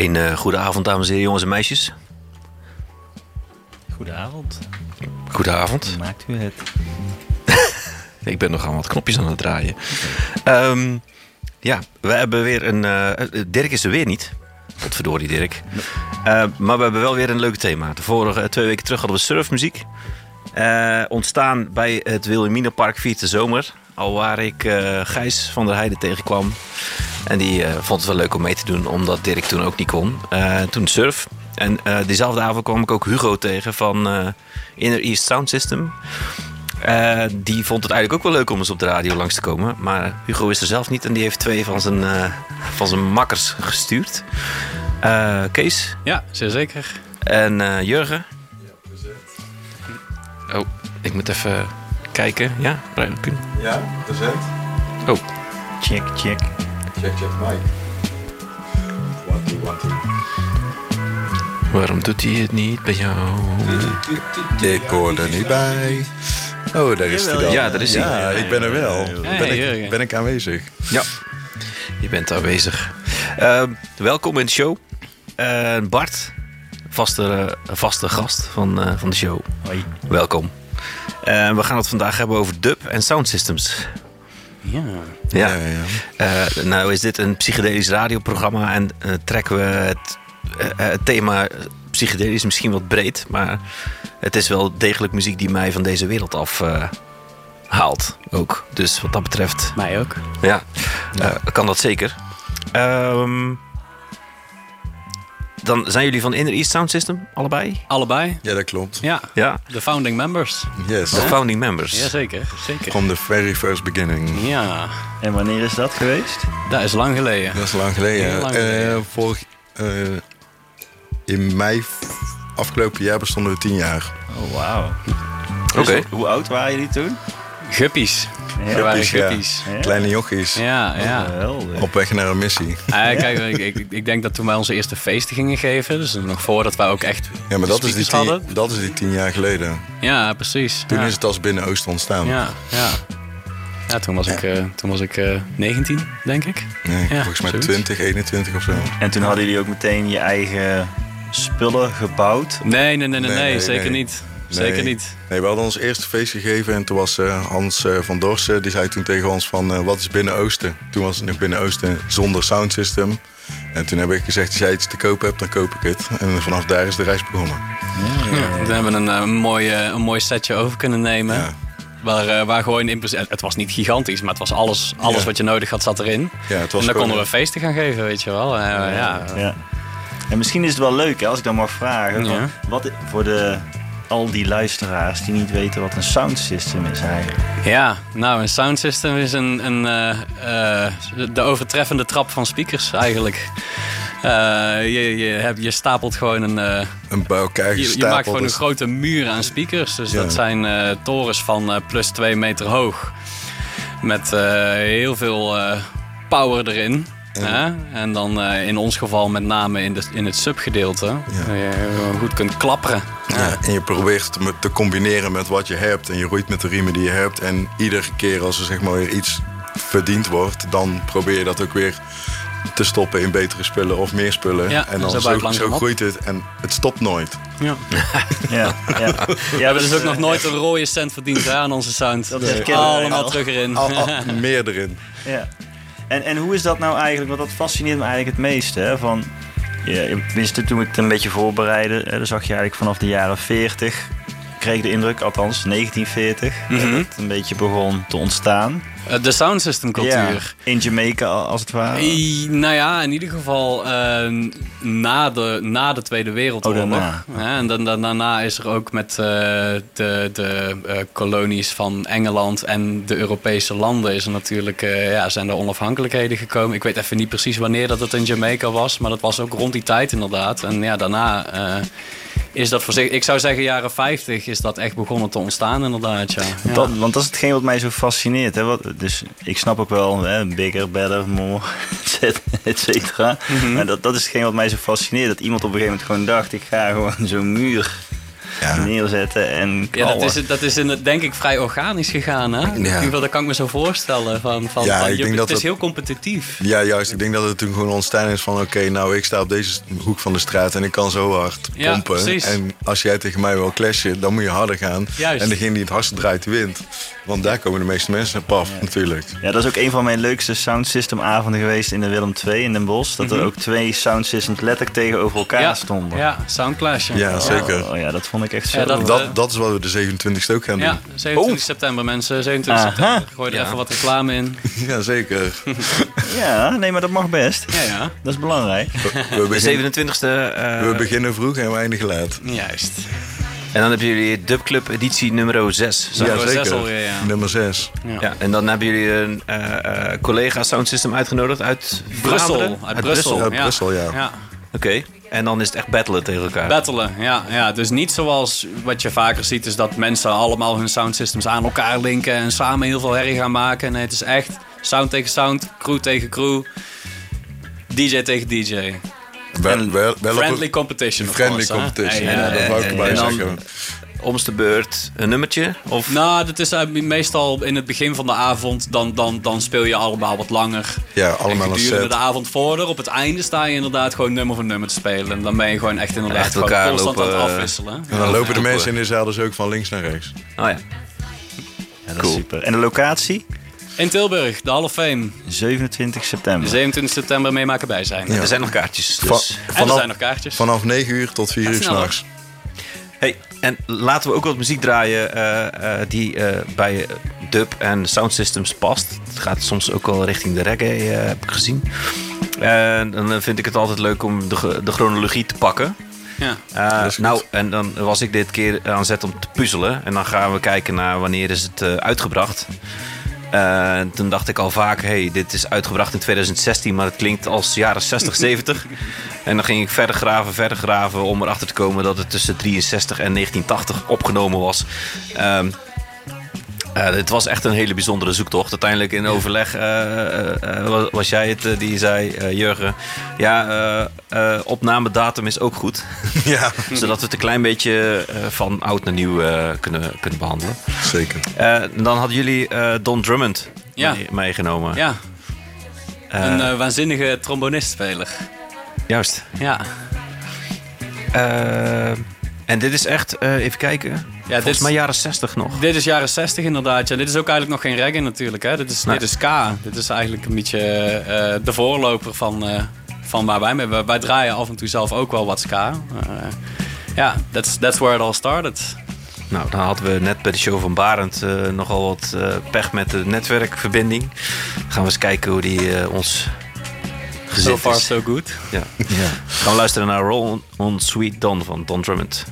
Een uh, goede avond, dames en heren, jongens en meisjes. Goedenavond. Goedenavond. Hoe maakt u het? Ik ben nog aan wat knopjes aan het draaien. Um, ja, we hebben weer een... Uh, Dirk is er weer niet. Godverdorie, Dirk. Uh, maar we hebben wel weer een leuk thema. De vorige twee weken terug hadden we surfmuziek. Uh, ontstaan bij het Wilhelminapark Vierte Zomer. Al waar ik Gijs van der Heijden tegenkwam. En die uh, vond het wel leuk om mee te doen, omdat Dirk toen ook niet kon. toen surf. En diezelfde avond kwam ik ook Hugo tegen van Inner East Sound System. die vond het eigenlijk ook wel leuk om eens op de radio langs te komen. Maar Hugo is er zelf niet en die heeft twee van zijn, van zijn makkers gestuurd. Kees? Ja, zeer zeker. En Jurgen? Oh, ik moet even kijken. Ja, Brian. Ja, present. Oh. Check, check. Check, check, Mike. One, two, one, two. Waarom doet hij het niet bij jou? Ik hoor er niet bij. Oh, daar is hij dan. Ja, daar is hij. Ja, ik ben er wel. Ben ik, ben ik aanwezig? Ja, je bent aanwezig. Uh, welkom in de show. Uh, Bart, vaste, vaste gast van, uh, van de show. Hoi. Welkom. Uh, we gaan het vandaag hebben over dub en sound systems. Ja. Ja. Ja, ja. Uh, nou is dit een psychedelisch radioprogramma en uh, trekken we het, het, thema psychedelisch misschien wat breed, maar het is wel degelijk muziek die mij van deze wereld af haalt ook. Dus wat dat betreft. Mij ook. Ja, kan dat zeker. Um, dan zijn jullie van Inner East Sound System, allebei? Allebei. Ja, dat klopt. Ja, Ja, de founding members. Yes. de founding members. Jazeker, zeker. From the very first beginning. Ja, En wanneer is dat geweest? dat is lang geleden. Dat is lang geleden. Lang geleden. Eh, vorig, eh, in mei afgelopen jaar bestonden we tien jaar. Oh, wauw. Oké. Dus hoe oud waren jullie toen? Guppies. Ja. We waren Guppies, ja. Kleine jochies. Ja, ja. Op weg naar een missie. Ah, kijk, ik, ik, ik denk dat toen wij onze eerste feesten gingen geven, dus nog voordat wij ook echt Ja, maar dat is, die tien, hadden. dat is die tien jaar geleden. Ja, precies. Toen ja. is het als Binnen-Oosten ontstaan. Ja, ja. Ja, toen was ik, eh, toen was ik eh 19, denk ik. Nee, Ja, volgens mij zoiets. 20, 21 of zo. En toen hadden jullie ook meteen je eigen spullen gebouwd? Nee, nee, nee, nee, Nee, nee, nee, zeker nee. niet. Zeker Nee. niet. Nee, we hadden ons eerste feest gegeven en toen was eh, Hans eh, van Dorsen, die zei toen tegen ons van eh, wat is Binnen-Oosten? Toen was het nog Binnen-Oosten zonder sound system. En toen heb ik gezegd, als jij iets te koop hebt, dan koop ik het. En vanaf daar is de reis begonnen. Ja, toen hebben we een, eh, een, mooi, een mooi setje over kunnen nemen. Ja. Waar, eh, waar gewoon in het was niet gigantisch, maar het was alles, alles Ja. wat je nodig had zat erin. Ja, het was en dan konden we feesten gaan geven, weet je wel. Ja. Ja. En misschien is het wel leuk hè, als ik dan mag vragen. Ja. Wat, voor de, al die luisteraars die niet weten wat een sound system is eigenlijk. Ja, nou, een sound system is een, een, eh, eh, de overtreffende trap van speakers eigenlijk. Eh, je, je, hebt, je stapelt gewoon een. eh, Een bij elkaar je, maakt gewoon een dus- grote muur aan speakers. Dus Ja. dat zijn eh, torens van eh, plus 2 meter hoog. Met eh, heel veel eh, power erin. En-? En dan eh, in ons geval met name in, de, in het subgedeelte. Waar je gewoon goed kunt klapperen. Ja, en je probeert het me- te combineren met wat je hebt. En je roeit met de riemen die je hebt. En iedere keer als er zeg maar weer iets verdiend wordt, dan probeer je dat ook weer te stoppen in betere spullen of meer spullen. Ja, en dan zo groeit het en het stopt nooit. Ja. Ja, ja. We hebben dus ook nog nooit een rode cent verdiend hè, aan onze sound. Dat wij Allemaal terug erin. Al, al- meer erin. Ja. En, en hoe is dat nou eigenlijk? Want dat fascineert me eigenlijk het meeste. Hè? Van, tenminste, toen ik het een beetje voorbereidde, dan zag je eigenlijk vanaf de jaren 40, kreeg de indruk, althans 1940, hè, Mhm. dat het een beetje begon te ontstaan. Eh, De sound system cultuur. Ja, in Jamaica als het ware. I- nou ja, in ieder geval eh, na, de, na de Tweede Wereldoorlog. Oh, daarna. En dan, dan- daarna is er ook met eh, de, de kolonies van Engeland en de Europese landen is er natuurlijk, ja, zijn er onafhankelijkheden gekomen. Ik weet even niet precies wanneer dat het in Jamaica was, maar dat was ook rond die tijd inderdaad. En ja, daarna is dat voor zich, ik zou zeggen jaren 50 is dat echt begonnen te ontstaan inderdaad. Ja. Ja. Dat, want dat is hetgeen wat mij zo fascineert. Hè? Wat, dus ik snap ook wel, hè, bigger, better, more, et cetera. Mhm. Maar dat, dat is hetgeen wat mij zo fascineert. Dat iemand op een gegeven moment gewoon dacht, ik ga gewoon zo'n muur Ja. neerzetten en Ja, dat is, dat is in het, denk ik vrij organisch gegaan, hè? In ieder geval, dat kan ik me zo voorstellen. Van, van, Ja, van, ik je- denk het dat is heel competitief. Ja, juist. Ik denk dat het toen gewoon ontstaan is van... oké, nou, ik sta op deze hoek van de straat en ik kan zo hard Ja, pompen. precies. En als jij tegen mij wil clashen, dan moet je harder gaan. Juist. En degene die het hardste draait, wint. Want daar komen de meeste mensen op af, natuurlijk. Ja, dat is ook een van mijn leukste sound system avonden geweest in de Willem II in Den Bosch. Dat er ook twee sound systems letterlijk tegenover elkaar Mhm. Ja, stonden. ja Soundclash. Ja, zeker. Oh, ja, dat vond ik echt zo. Ja, dat- Dat, dat is wat we de 27e ook gaan doen. Ja, 27 september mensen. 27 Aha. september. Gooi er Ja. even wat reclame in. Ja, zeker. Ja, nee, maar dat mag best. Ja, ja. Dat is belangrijk. We, De begin- 27e. eh, we beginnen vroeg en we eindigen laat. Juist. en dan hebben jullie Dub Club editie nummer 6. Ja, zes zeker. alweer, ja. Nummer 6. Ja, en dan hebben jullie een eh, eh, collega Sound System uitgenodigd uit Brussel. Uit Brussel. Uit Brussel, ja. ja. Oké, en dan is het echt battelen tegen elkaar. Battelen, ja, ja. Dus niet zoals wat je vaker ziet, is dat mensen allemaal hun soundsystems aan elkaar linken en samen heel veel herrie gaan maken. Nee, het is echt sound tegen sound, crew tegen crew, DJ tegen DJ. Wel, wel, wel op Friendly een- competition. of friendly course, hè? competition. Hey, ja, eh, dat wou ik erbij zeggen. Omst de beurt een nummertje? Of Nou, dat is eh, meestal in het begin van de avond. Dan, dan, dan speel je allemaal wat langer. Ja, En allemaal een gedurende set. de avond voorder. Op het einde sta je inderdaad gewoon nummer voor nummer te spelen. En dan ben je gewoon echt inderdaad Echt gewoon elkaar constant aan lopen, het eh, afwisselen. En dan lopen de mensen in de zaal dus ook van links naar rechts. Oh ja. Ja, dat Cool. is super. En de locatie? In Tilburg, de Hall of Fame. 27 september. 27 september meemaken bij zijn. Ja. Er zijn nog kaartjes. Va- Dus. En er vanaf, zijn nog kaartjes. vanaf 9 uur tot 4 Ja, uur s'nachts. Hey, en laten we ook wat muziek draaien eh, eh, die eh, bij dub en sound systems past. Het gaat soms ook wel richting de reggae, heb ik gezien. En dan vind ik het altijd leuk om de, de chronologie te pakken. Ja. Eh, goed. nou, en dan was ik dit keer aan zet om te puzzelen. En dan gaan we kijken naar wanneer is het eh, uitgebracht. Eh, toen dacht ik al vaak, hey, dit is uitgebracht in 2016, maar het klinkt als jaren 60, 70. En dan ging ik verder graven, verder graven om erachter te komen dat het tussen 63 en 1980 opgenomen was. Ehm eh, het was echt een hele bijzondere zoektocht. Uiteindelijk in overleg eh, eh, was- was jij het die zei, eh, Jurgen, ja, eh, eh, opnamedatum is ook goed. Ja, Zodat we het een klein beetje eh, van oud naar nieuw eh, kunnen, kunnen behandelen. zeker. Eh, dan hadden jullie eh, Don Drummond Ja. mee- meegenomen. ja, een waanzinnige trombonistspeler. Juist. Ja. Eh, en dit is echt, eh, even kijken, Ja, volgens dit, mij jaren 60 nog. dit is jaren 60 inderdaad. Ja, dit is ook eigenlijk nog geen reggae natuurlijk. Hè. Dit, is, Nee. dit is ska. Dit is eigenlijk een beetje eh, de voorloper van, eh, van waar wij mee... Wij, wij draaien af en toe zelf ook wel wat ska. Eh, Ja, that's, that's where it all started. Nou, dan hadden we net bij de show van Barend eh, nogal wat eh, pech met de netwerkverbinding. Gaan we eens kijken hoe die eh, ons So gezet far is. so good. Ja. Gaan we luisteren naar Roll on Sweet Don van Don Drummond.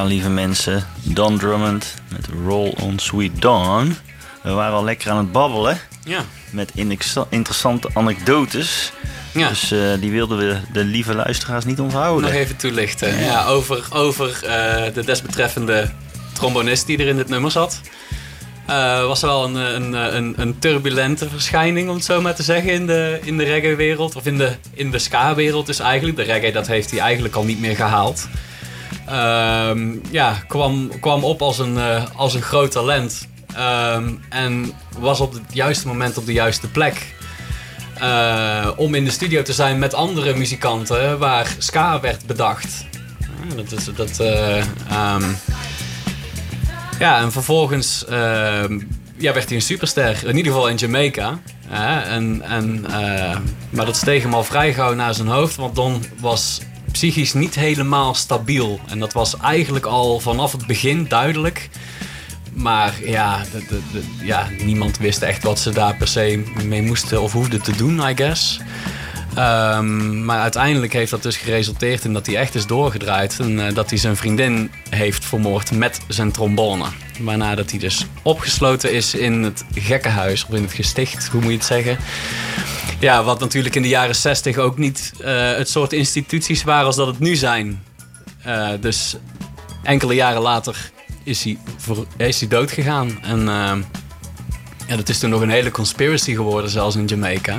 Ja, lieve mensen. Don Drummond met Roll on Sweet Dawn. We waren al lekker aan het babbelen Ja. met interessante anekdotes. Ja. Dus eh, die wilden we de lieve luisteraars niet onthouden. Nog even toelichten. Ja, over over eh, de desbetreffende trombonist die er in dit nummer zat. Eh, was wel een, een, een, een turbulente verschijning, om het zo maar te zeggen, in de, in de reggae-wereld. Of in de, in de ska-wereld dus eigenlijk. De reggae, dat heeft hij eigenlijk al niet meer gehaald. Ehm, ja, kwam, kwam op als een, eh, als een groot talent. Ehm, en was op het juiste moment op de juiste plek. Eh, om in de studio te zijn met andere muzikanten waar ska werd bedacht. Dat is, dat, eh, ehm, ja, en vervolgens ja, werd hij een superster, in ieder geval in Jamaica. en, en, maar dat steeg hem al vrij gauw naar zijn hoofd, want Don was psychisch niet helemaal stabiel. En dat was eigenlijk al vanaf het begin duidelijk. Maar ja, de, de, ja, niemand wist echt wat ze daar per se mee moesten of hoefden te doen, I guess. Ehm, maar uiteindelijk heeft dat dus geresulteerd in dat hij echt is doorgedraaid. En eh, dat hij zijn vriendin heeft vermoord met zijn trombone. Waarna dat hij dus opgesloten is in het gekkenhuis, of in het gesticht, hoe moet je het zeggen. Ja, wat natuurlijk in de jaren 60 ook niet eh, het soort instituties waren als dat het nu zijn. Eh, dus enkele jaren later is hij, voor, is hij dood gegaan. En eh, ja, dat is toen nog een hele conspiracy geworden, zelfs in Jamaica.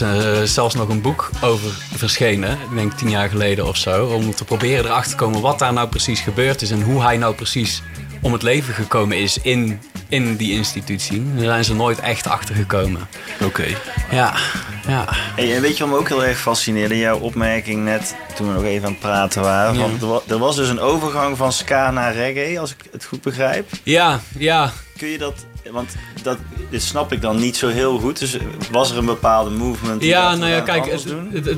Er is zelfs nog een boek over verschenen, ik denk tien jaar geleden of zo. Om te proberen erachter te komen wat daar nou precies gebeurd is en hoe hij nou precies om het leven gekomen is in, in die institutie. Daar zijn ze nooit echt achter gekomen. Oké. Ja, ja. Hey, en weet je wat me ook heel erg fascineerde? Jouw opmerking net toen we nog even aan het praten waren. Ja. Van, er was dus een overgang van ska naar reggae, als ik het goed begrijp. Ja, ja. Kun je dat... Want dat, dit snap ik dan niet zo heel goed. Dus was er een bepaalde movement die Ja, dat nou ja, kijk, het,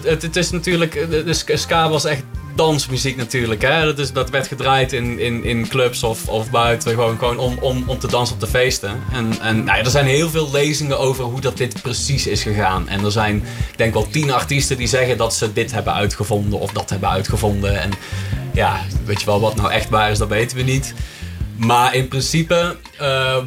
het, het, is natuurlijk. De, ska was echt dansmuziek natuurlijk. Hè? Dat, is, dat werd gedraaid in, in, in clubs of, of buiten, gewoon, gewoon om, om, om te dansen op de feesten. En, en nou ja, er zijn heel veel lezingen over hoe dat dit precies is gegaan. En er zijn, ik denk wel tien artiesten die zeggen dat ze dit hebben uitgevonden of dat hebben uitgevonden. En ja, weet je wel, wat nou echt waar is, dat weten we niet. Maar in principe. ehm,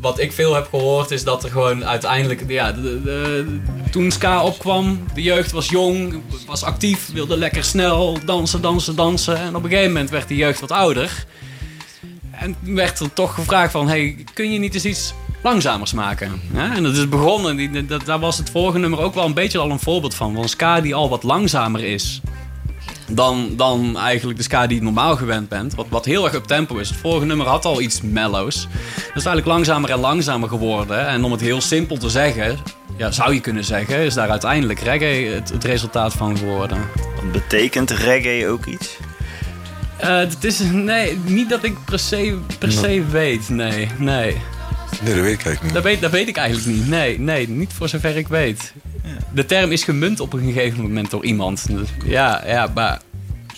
wat ik veel heb gehoord is dat er gewoon uiteindelijk, ja, de, toen ska opkwam, de jeugd was jong, was actief, wilde lekker snel dansen, dansen, dansen. En op een gegeven moment werd die jeugd wat ouder. En werd er toch gevraagd van, hey, kun je niet eens iets langzamers maken? En dat is begonnen, die, dat, daar was het vorige nummer ook wel een beetje al een voorbeeld van. Van ska die al wat langzamer is dan, dan eigenlijk de ska die je normaal gewend bent. Wat, wat heel erg up tempo is. Het vorige nummer had al iets mellows. Dat is eigenlijk langzamer en langzamer geworden. En om het heel simpel te zeggen, ja, zou je kunnen zeggen, is daar uiteindelijk reggae het, het resultaat van geworden. Betekent reggae ook iets? Eh, het is, nee, niet dat ik per se, per se weet. Nee, nee. Nee, dat weet ik eigenlijk niet. Dat weet, dat weet ik eigenlijk niet. Nee, nee, niet voor zover ik weet. De term is gemunt op een gegeven moment door iemand. Dus ja, ja, maar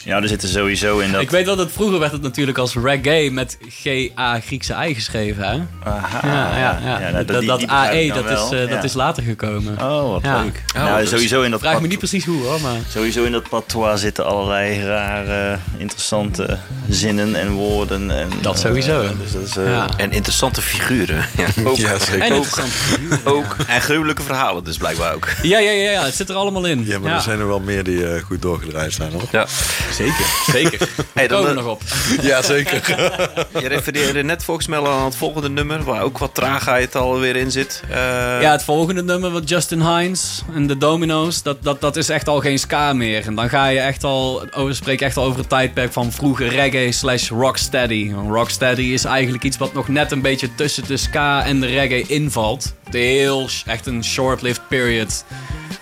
Ja, er zitten sowieso in dat... Ik weet wel dat vroeger werd het natuurlijk als reggae met G-A Griekse I geschreven. Hè? Aha, ja, ja, ja. nou, dat die- dat die AE, dan dat, is, eh, dat is later gekomen. Oh, wat Ja. leuk. Oh, nou, dus- sowieso in dat Vraag me niet precies hoe hoor, maar... Sowieso in dat patois zitten allerlei rare, interessante zinnen en woorden. En, Dat eh, sowieso. dus dat is, eh, Ja. En interessante figuren. Ja, ook. Ja, zeker. En ook. ook. En gruwelijke verhalen dus blijkbaar ook. Ja, ja, ja, ja, het zit er allemaal in. Ja, maar er zijn er wel meer die eh, goed doorgedraaid zijn, hoor. Ja. Zeker, zeker. Hey, dan, Komen we eh, nog op. Ja, zeker. Je refereerde net volgens mij al aan het volgende nummer, waar ook wat traagheid alweer in zit. Eh, Ja, het volgende nummer wat Justin Hines en de Domino's, dat, dat, dat is echt al geen ska meer. En dan ga je echt al, oh, we spreken echt al over het tijdperk van vroege reggae slash rocksteady. Want Rocksteady is eigenlijk iets wat nog net een beetje tussen de ska en de reggae invalt. De heel, echt een short-lived period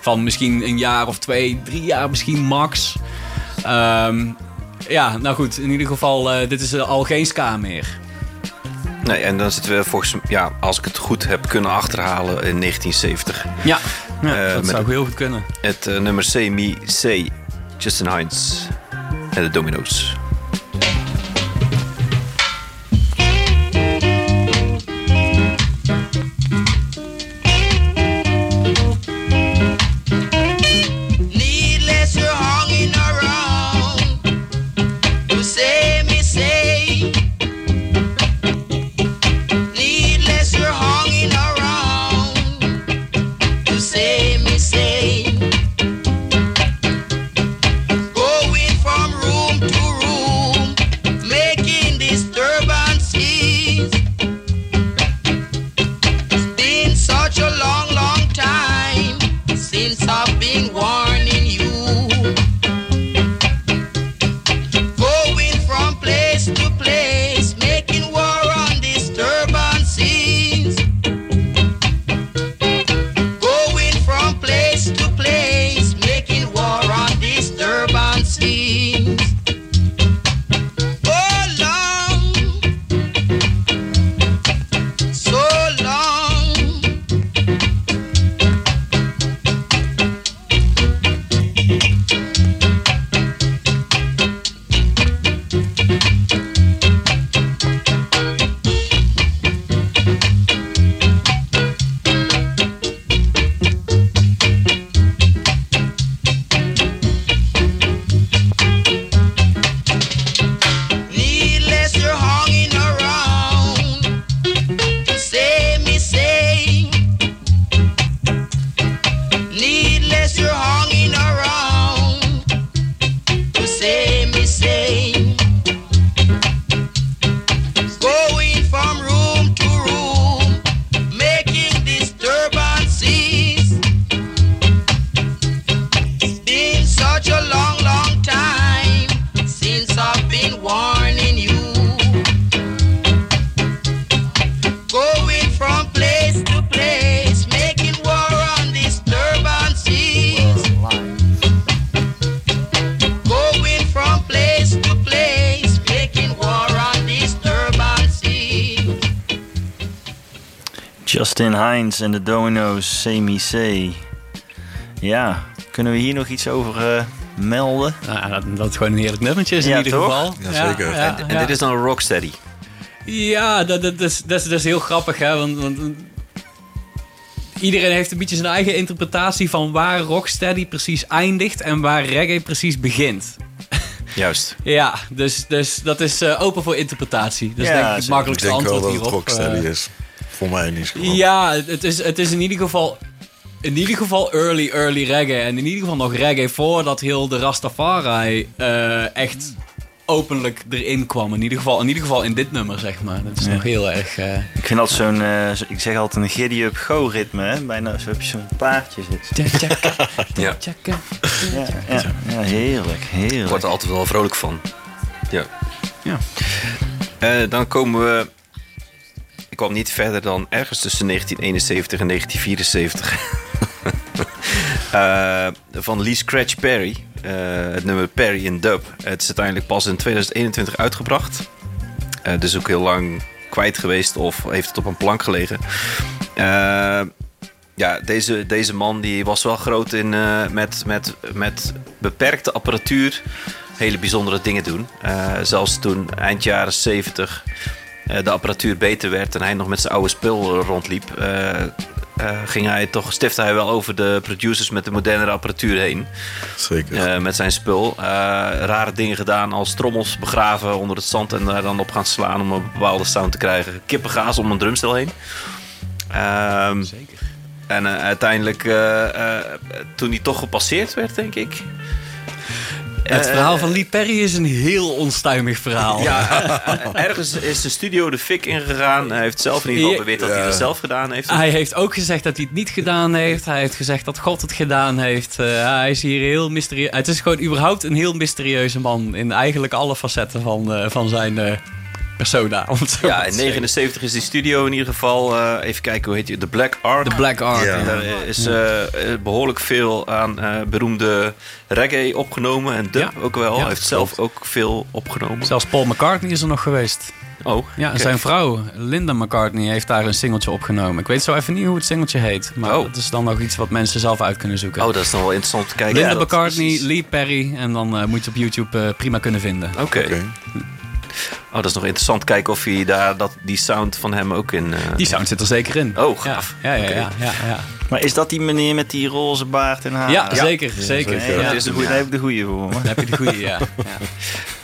van misschien een jaar of twee, drie jaar misschien max. Ehm, ja, nou goed, in ieder geval, eh, dit is eh, al geen ska meer. Nee, en dan zitten we volgens ja, als ik het goed heb kunnen achterhalen in 1970. Ja, ja Eh, dat zou heel goed kunnen. Het eh, nummer Me Say, Justin Hines en de Domino's. En de Domino's Semi C. Ja, kunnen we hier nog iets over eh, melden? Nou, dat, dat het gewoon een heerlijk nummertje is in Ja, ieder toch? geval. Jazeker. Ja, En, en ja. dit is dan een rocksteady. Ja, dat, dat, is, dat, is, dat is heel grappig, hè? Want, want iedereen heeft een beetje zijn eigen interpretatie van waar Rocksteady precies eindigt en waar reggae precies begint. Juist. Ja, dus, dus dat is eh, open voor interpretatie. Dat is Ja, denk ik het. Ik makkelijkste denk wel antwoord dat het hierop. rocksteady Eh, is. Voor mij in ieder geval. ja, het is, het is in ieder geval. In ieder geval early, early reggae. En in ieder geval nog reggae voordat heel de Rastafari eh, echt openlijk erin kwam. In ieder, geval, in ieder geval in dit nummer, zeg maar. Dat is Ja. nog heel erg... eh, Ik vind dat zo'n, eh, zo- ik zeg altijd een giddy-up go-ritme, hè? Bijna zo heb je zo'n paardje tjak, Ja. Ja, ja, ja, heerlijk, Ik heerlijk. word er altijd wel vrolijk van. Ja. Ja. Eh, dan komen we... Kwam niet verder dan ergens tussen 1971 en 1974. Eh, van Lee Scratch Perry. Eh, het nummer Perry in Dub. Het is uiteindelijk pas in 2021 uitgebracht. Eh, dus ook heel lang kwijt geweest of heeft het op een plank gelegen. Ja, deze, deze man die was wel groot in, met, met, met beperkte apparatuur hele bijzondere dingen doen. Zelfs toen eind jaren 70 eh, de apparatuur beter werd en hij nog met zijn oude spul rondliep, eh, eh, ging hij toch, stifte hij wel over de producers met de modernere apparatuur heen. Zeker. eh, met zijn spul. Eh, rare dingen gedaan als trommels begraven onder het zand en daar dan op gaan slaan om een bepaalde sound te krijgen. Kippengaas om een drumstel heen. Ehm, en eh, uiteindelijk, eh, eh, toen hij toch gepasseerd werd, denk ik. Het Eh, verhaal van Lee Perry is een heel onstuimig verhaal. Ja, eh, ergens is de studio de fik ingegaan. Hij heeft zelf in ieder geval beweerd dat hij dat zelf gedaan heeft. Hij heeft ook gezegd dat hij het niet gedaan heeft. Hij heeft gezegd dat God het gedaan heeft. Eh, hij is hier heel mysterieus. Het is gewoon überhaupt een heel mysterieuze man. In eigenlijk alle facetten van, eh, van zijn eh, persona. Om het zo Ja, in te zeggen. 79 is die studio in ieder geval. eh, even kijken, hoe heet die? The Black Art. De Black Art. Ja. Daar is eh, eh, behoorlijk veel aan eh, beroemde reggae opgenomen. En dub Ja. ook wel. Ja, Hij heeft zelf ook veel opgenomen. Zelfs Paul McCartney is er nog geweest. Oh, Ja, zijn vrouw, Linda McCartney, heeft daar een singeltje opgenomen. Ik weet zo even niet hoe het singeltje heet. Maar Oh. dat is dan nog iets wat mensen zelf uit kunnen zoeken. Oh, dat is dan wel interessant om te kijken. Linda Ja, McCartney. Lee Perry. En dan eh, moet je op YouTube eh, prima kunnen vinden. Oké. Oké. Oh, dat is nog interessant. Kijken of hij daar dat, die sound van hem ook in. eh, Die sound zit er zeker in. Oh, gaaf. Ja, ja, ja. Ja, ja, ja. Maar is dat die meneer met die roze baard en haar? Ja, zeker, zeker. Dat is daar heb ik de goede voor. Dan heb je de goede, ja.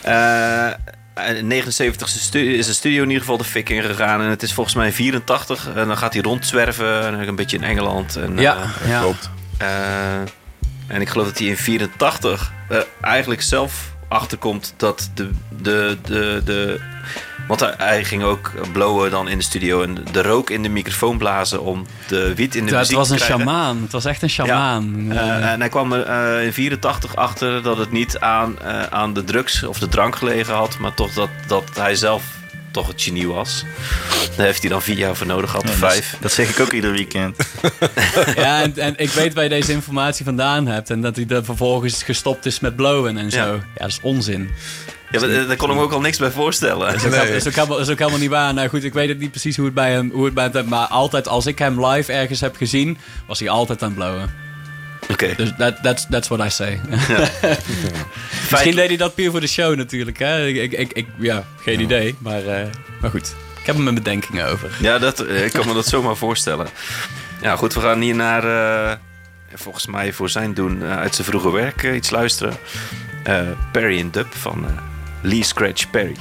ja. Eh, in 79 is de stu- is de studio in ieder geval de fik ingegaan. En het is volgens mij 84. En dan gaat hij rondzwerven. En dan een beetje in Engeland. En, Ja, eh, ja. Klopt. eh, en ik geloof dat hij in 84 er eigenlijk zelf achterkomt dat de. de, de, de want hij, ging ook blowen dan in de studio. En de rook in de microfoon blazen om de wiet in de Het muziek was te een krijgen. shamaan. Het was echt een shamaan. Eh, en hij kwam er eh, in 84 achter dat het niet aan, eh, aan de drugs of de drank gelegen had, maar toch dat, dat hij zelf toch het genie was. Daar heeft hij dan vier jaar voor nodig gehad, Ja, vijf. Dat zeg ik ook ieder weekend. ja, en, en ik weet waar je deze informatie vandaan hebt. En dat hij er vervolgens gestopt is met blowen en zo. Ja. Ja, dat is onzin. Ja, maar, eh, daar kon ik me ook al niks bij voorstellen. Dat Nee. is ook helemaal niet waar. Nou goed, ik weet het niet precies hoe het bij hem, hoe het bij hem maar altijd als ik hem live ergens heb gezien, was hij altijd aan het blowen. Oké. Dus that, that's, what I say. Misschien deed hij dat puur voor de show natuurlijk. Hè? Ik, ik, ja, geen idee. Maar, eh, maar goed, ik heb er mijn bedenkingen over. Ja, dat, eh, ik kan me dat zomaar voorstellen. Ja, goed, we gaan hier naar, eh, volgens mij voor zijn doen, uit zijn vroege werk iets luisteren. Perry in Dub van Lee Scratch. Perry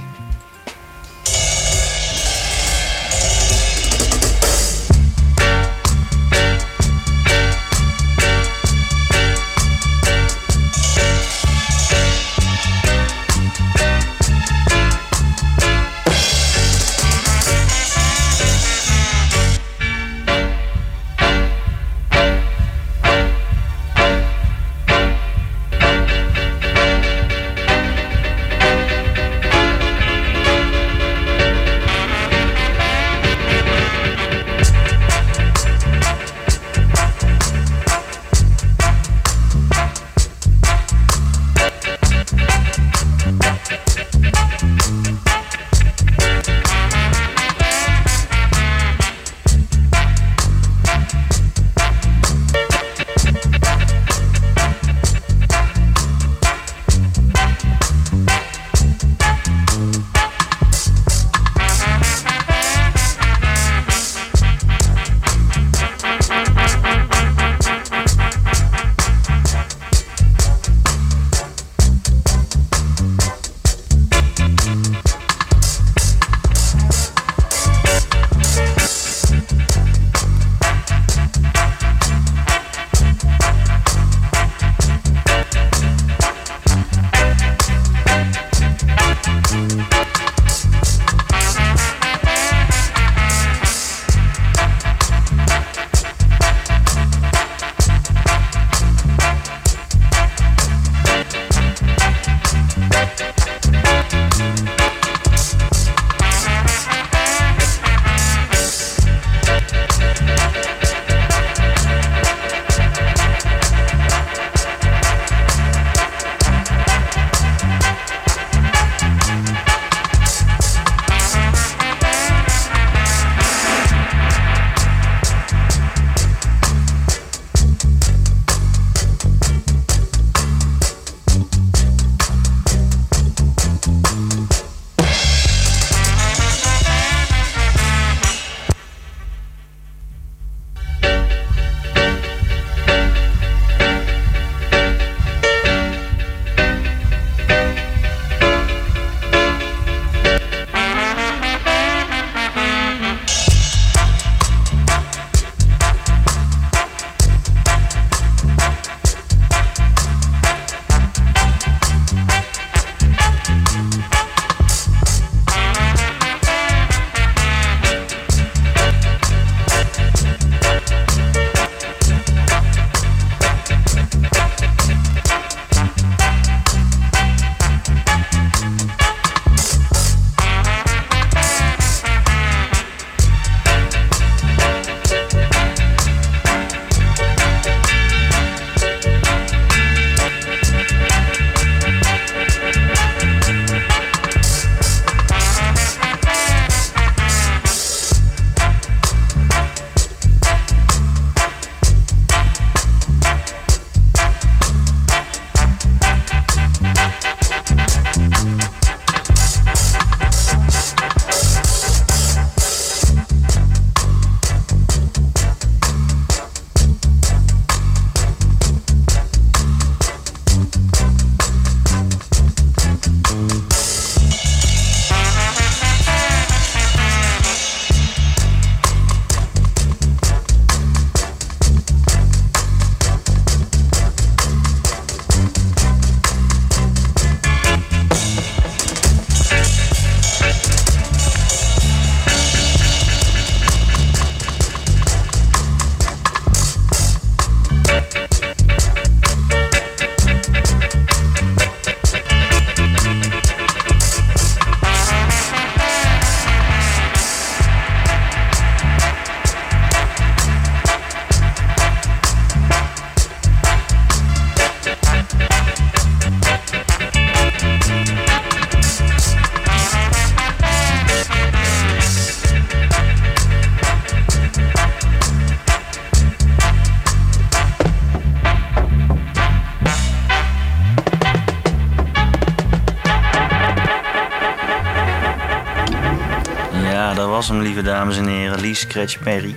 Lee Scratch Perry.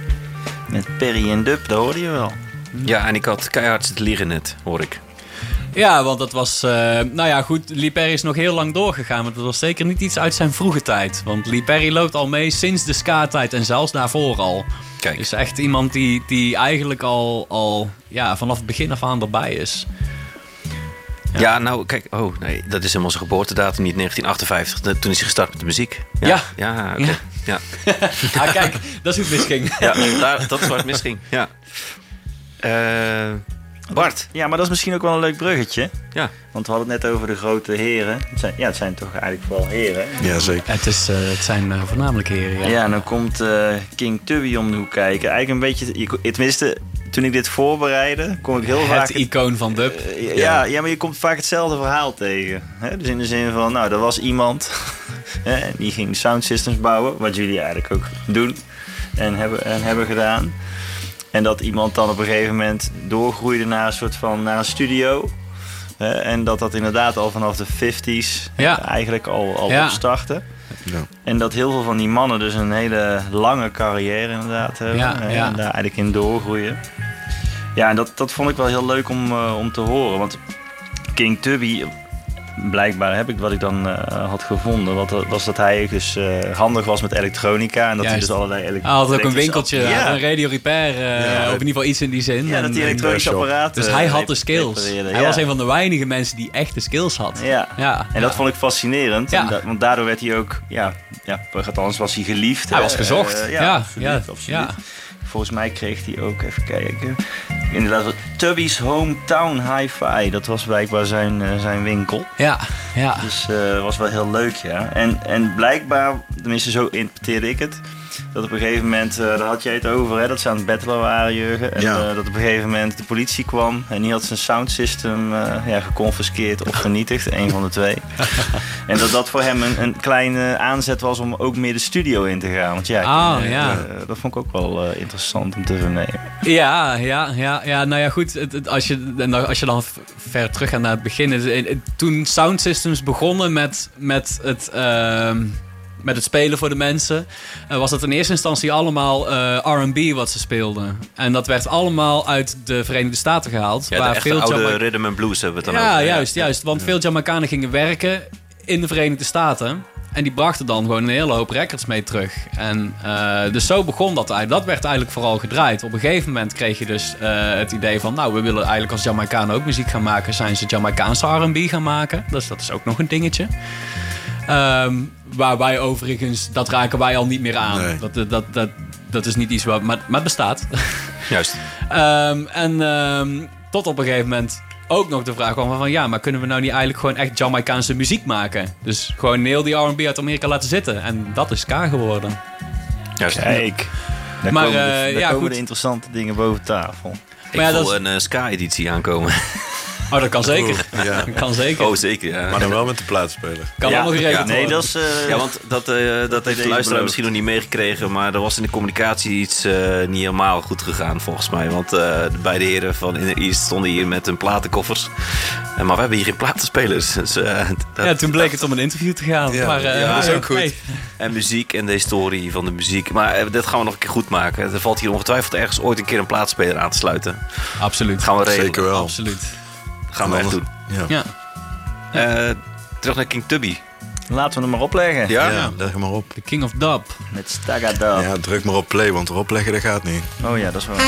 Met Perry en Dub, dat hoorde je wel. Ja, en ik had keihard zitten liggen net, hoor ik. Ja, want dat was... eh, nou ja, goed, Lee Perry is nog heel lang doorgegaan. Maar dat was zeker niet iets uit zijn vroege tijd. Want Lee Perry loopt al mee sinds de ska-tijd en zelfs daarvoor al. Kijk, Is echt iemand die, die eigenlijk al, al ja, vanaf het begin af aan erbij is. ja. nou, kijk, oh nee, dat is helemaal zijn geboortedatum, niet 1958. Toen is hij gestart met de muziek. Ja. Ja, oké. Ja. Ah, kijk, dat is hoe het misging. Ja, daar, dat is waar het misging. Ja. Eh, Bart. Ja, maar dat is misschien ook wel een leuk bruggetje. Ja. Want we hadden het net over de grote heren. Het zijn, ja, het zijn toch eigenlijk vooral heren. Ja, zeker. Het, is, eh, het zijn eh, voornamelijk heren, ja. Ja, en dan komt eh, King Tubby om de hoek kijken. Eigenlijk een beetje, je- tenminste, toen ik dit voorbereidde, kom ik heel vaak... Het icoon van Dub. Eh, ja, ja, maar je komt vaak hetzelfde verhaal tegen. Hè? Dus in de zin van, nou, er was iemand hè, die ging sound systems bouwen, wat jullie eigenlijk ook doen en hebben, en hebben gedaan. En dat iemand dan op een gegeven moment doorgroeide naar een soort van naar een studio. hè, en dat dat inderdaad al vanaf de 50s Ja. eh, eigenlijk al, al Ja. opstartte. Ja. En dat heel veel van die mannen dus een hele lange carrière inderdaad hebben. Ja, ja. En daar eigenlijk in doorgroeien. Ja, en dat, dat vond ik wel heel leuk om, eh, om te horen. Want King Tubby, blijkbaar heb ik wat ik dan eh, had gevonden. Wat, was dat hij dus eh, handig was met elektronica. En dat hij dus allerlei elek- Hij had ook een winkeltje, Ja. een radio repair, eh, Ja. of in ieder geval iets in die zin. ja, En- dat hij elektronische apparaten dus hij had de skills. Hij was een van de weinige mensen die echt de skills had. Ja. Ja, En dat vond ik fascinerend. Dat- want daardoor werd hij ook, ja, ja, althans was hij geliefd. Hij was gezocht. Eh, Ja, ja, ja, absoluut, ja. absoluut. Volgens mij kreeg hij ook, even kijken. Inderdaad, Tubby's Hometown Hi-Fi. Dat was blijkbaar zijn, eh, zijn winkel. ja, ja. Dus dat was wel heel leuk, ja. En, en blijkbaar, tenminste zo interpreteerde ik het. Dat op een gegeven moment, eh, daar had jij het over, hè, dat ze aan het battelen waren, Jurgen. En Ja. eh, dat op een gegeven moment de politie kwam en die had zijn soundsystem eh ja, geconfiskeerd of vernietigd, een van de twee. en dat dat voor hem een, een kleine aanzet was om ook meer de studio in te gaan. Want ja, ik, Ah, ja. dat vond ik ook wel interessant om te vernemen. Ja, ja, ja, ja, nou ja, goed. Het, het- als, je, als je dan ver terug gaat naar het begin. het- toen Sound Systems begonnen met, met, het, ehm, met het spelen voor de mensen, eh, was het in eerste instantie allemaal eh, RB wat ze speelden. En dat werd allemaal uit de Verenigde Staten gehaald. Ja, waar veel oude Jama- rhythm and blues hebben we het dan ja, over. juist, juist. Want veel Jamaicanen gingen werken in de Verenigde Staten. En die brachten dan gewoon een hele hoop records mee terug. En eh, dus zo begon dat eigenlijk. Dat werd eigenlijk vooral gedraaid. Op een gegeven moment kreeg je dus het idee van... nou, we willen eigenlijk als Jamaicanen ook muziek gaan maken. Zijn ze Jamaicaanse R&B gaan maken. Dus dat is ook nog een dingetje. Ehm, waar wij overigens... Dat raken wij al niet meer aan. Nee. Dat, dat, dat, dat, is niet iets wat... Maar, maar het bestaat. Juist. Ehm, en ehm, tot op een gegeven moment ook nog de vraag kwam van... ja, maar kunnen we nou niet eigenlijk gewoon echt Jamaicaanse muziek maken? Dus gewoon heel die R&B uit Amerika laten zitten. En dat is K geworden. Juist. Kijk, daar Maar, komen, de, eh, daar ja, komen goed. de interessante dingen boven tafel. Ik Maar ja, voel dat is- een eh, ska-editie aankomen. Oh, dat kan zeker. Ja. Dat kan zeker. Oh, zeker. Ja. Maar dan wel met de plaatspeler. kan ja, allemaal geregeld Nee, worden. dat is... eh, Ja, want dat, eh, dat heeft de luisteraar beloofd. misschien nog niet meegekregen. Maar er was in de communicatie iets eh, niet helemaal goed gegaan, volgens mij. Want eh, de beide heren van Inner East stonden hier met hun platenkoffers. Maar we hebben hier geen platenspelers. Dus, dat- Ja, toen bleek het om een interview te gaan. Ja, maar, eh, ja, dat is ook goed. hey. En muziek en de historie van de muziek. Maar dat gaan we nog een keer goed maken. Er valt hier ongetwijfeld ergens ooit een keer een plaatspeler aan te sluiten. Absoluut. Dat gaan we regelen. Zeker wel. Absoluut. Gaan we echt doen. Ja. Ja. Eh, terug naar King Tubby. Laten we hem maar opleggen. Ja? Ja, leg hem maar op. The King of Dub. Met Stagadab. Ja, druk maar op play, want erop leggen dat gaat niet. Oh ja, dat is wel.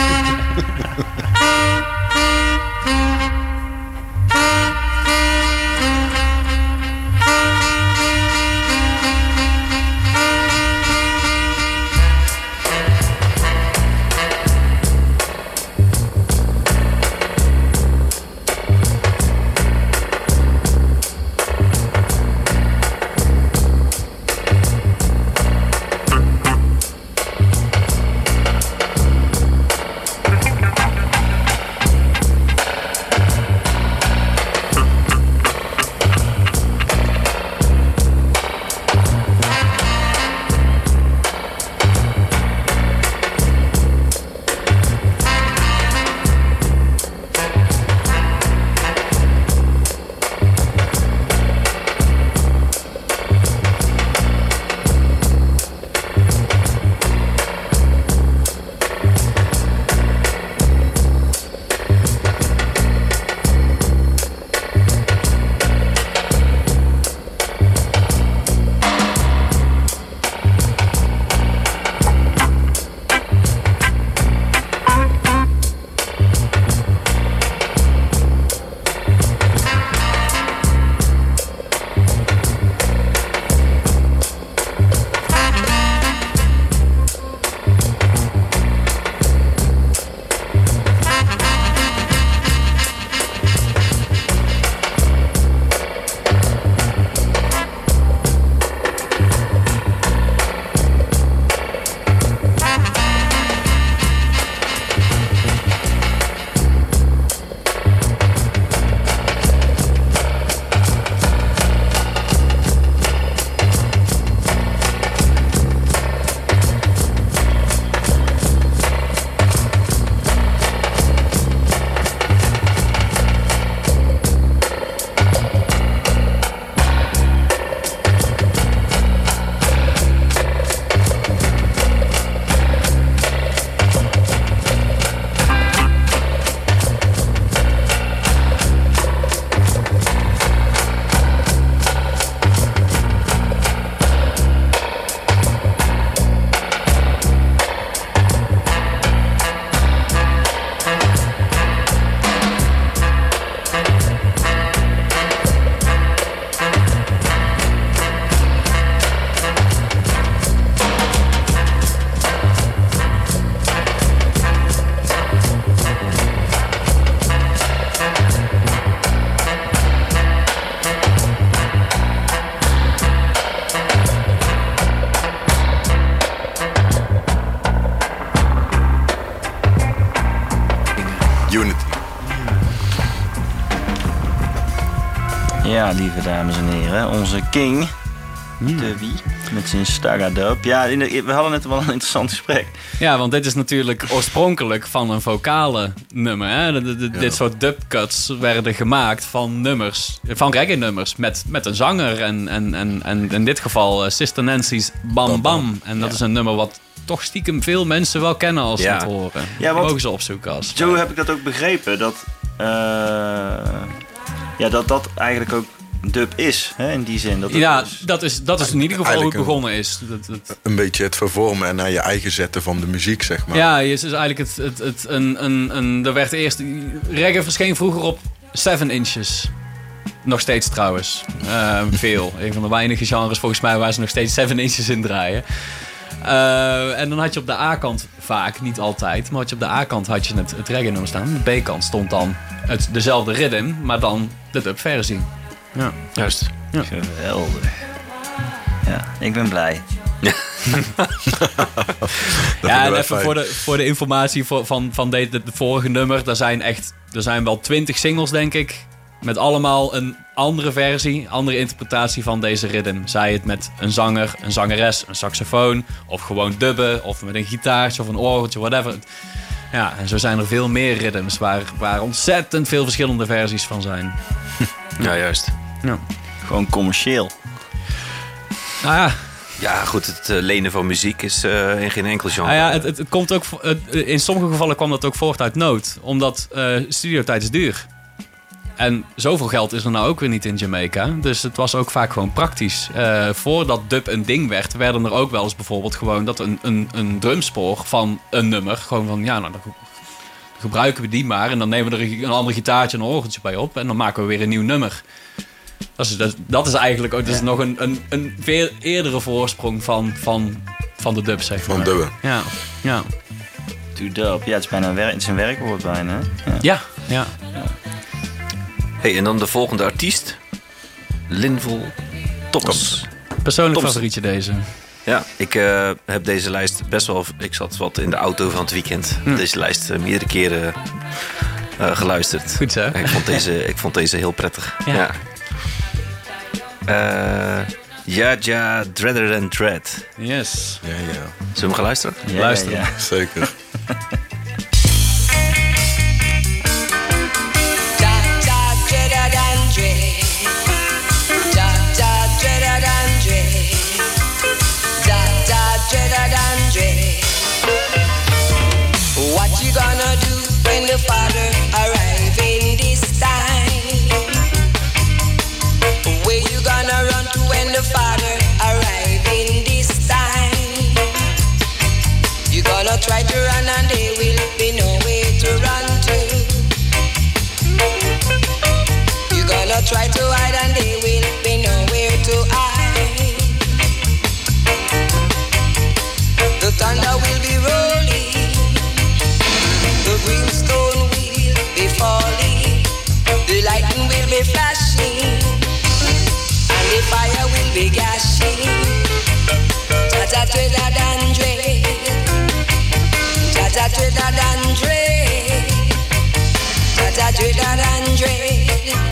Unity. Ja, lieve dames en heren, onze king, hmm. de wie, met zijn stagadub. Ja, we hadden net wel een interessant gesprek. Ja, want dit is natuurlijk oorspronkelijk van een vocale nummer. Hè? Dit soort dubcuts werden gemaakt van nummers, van reggae-nummers, met, met een zanger. En, en, en, en in dit geval eh, Sister Nancy's Bam Bam. En dat is een nummer wat toch stiekem veel mensen wel kennen als ze Ja. het horen. Ja, want- Mogen ze opzoeken als... Zo heb ik dat ook begrepen, dat, eh, ja, dat dat eigenlijk ook dub is, hè, in die zin. Dat Ja, dus- dat is, dat is in ieder geval hoe het begonnen is. Dat, dat, Een beetje het vervormen en naar je eigen zetten van de muziek, zeg maar. Ja, is eigenlijk het, het, het, een, een, een, er werd eerst... Reggae verscheen vroeger op 7 inches. Nog steeds trouwens. Eh, veel. Een van de weinige genres volgens mij waar ze nog steeds 7 inches in draaien. Eh, en dan had je op de A-kant vaak, niet altijd, maar had je op de A-kant had je het, het reggae nummer staan. De B-kant stond dan het, dezelfde rhythm, maar dan de dub versie. Ja. Juist. Geweldig. Ja, ik ben blij. Ja, en even fijn. voor de, voor de informatie voor, van, van de, de, de vorige nummer. Er zijn echt, er zijn wel twintig singles, denk ik. Met allemaal een andere versie, andere interpretatie van deze rhythm. Zij het met een zanger, een zangeres, een saxofoon. Of gewoon dubben, of met een gitaartje of een orgeltje, whatever. Ja, en zo zijn er veel meer rhythms waar, waar ontzettend veel verschillende versies van zijn. Ja, juist. Ja. Gewoon commercieel. Nou ja, Ja, goed, het eh, lenen van muziek is eh, in geen enkel genre. Nou ja, het, het, het komt ook, in sommige gevallen kwam dat ook voort uit nood. Omdat eh studiotijd is duur. En zoveel geld is er nou ook weer niet in Jamaica. Dus het was ook vaak gewoon praktisch. Eh, voordat dub een ding werd, werden er ook wel eens bijvoorbeeld gewoon dat een, een, een drumspoor van een nummer. Gewoon van ja, nou dan ge- gebruiken we die maar. En dan nemen we er een ander gitaartje en een orgeltje bij op. En dan maken we weer een nieuw nummer. Dat is, dat, dat is eigenlijk ook dat is nog een, een, een veel eerdere voorsprong van, van, van de dub, zeg maar. Van dubben. Ja, ja. To dub. Ja, het is bijna een, werk, het is een werkwoord bijna. Ja, ja. Hey, en dan de volgende artiest. Linville Thomas. Persoonlijk favorietje deze. Ja, ik eh, heb deze lijst best wel... Ik zat wat in de auto van het weekend. Deze lijst eh, meerdere keren eh, geluisterd. Goed zo. Ik vond deze, ik vond deze heel prettig. Ja. Ja. Eh, ja, ja, Dreader than Dread. Yes. Ja, ja. Zullen we hem gaan luisteren? Ja, Luister. ja. Zeker. try to hide and there will be nowhere to hide. The thunder will be rolling, the brimstone will be falling, the lightning will be flashing, and the fire will be gashing. Tata tata dandre, tata tata dandre, tata tata dandre. Natty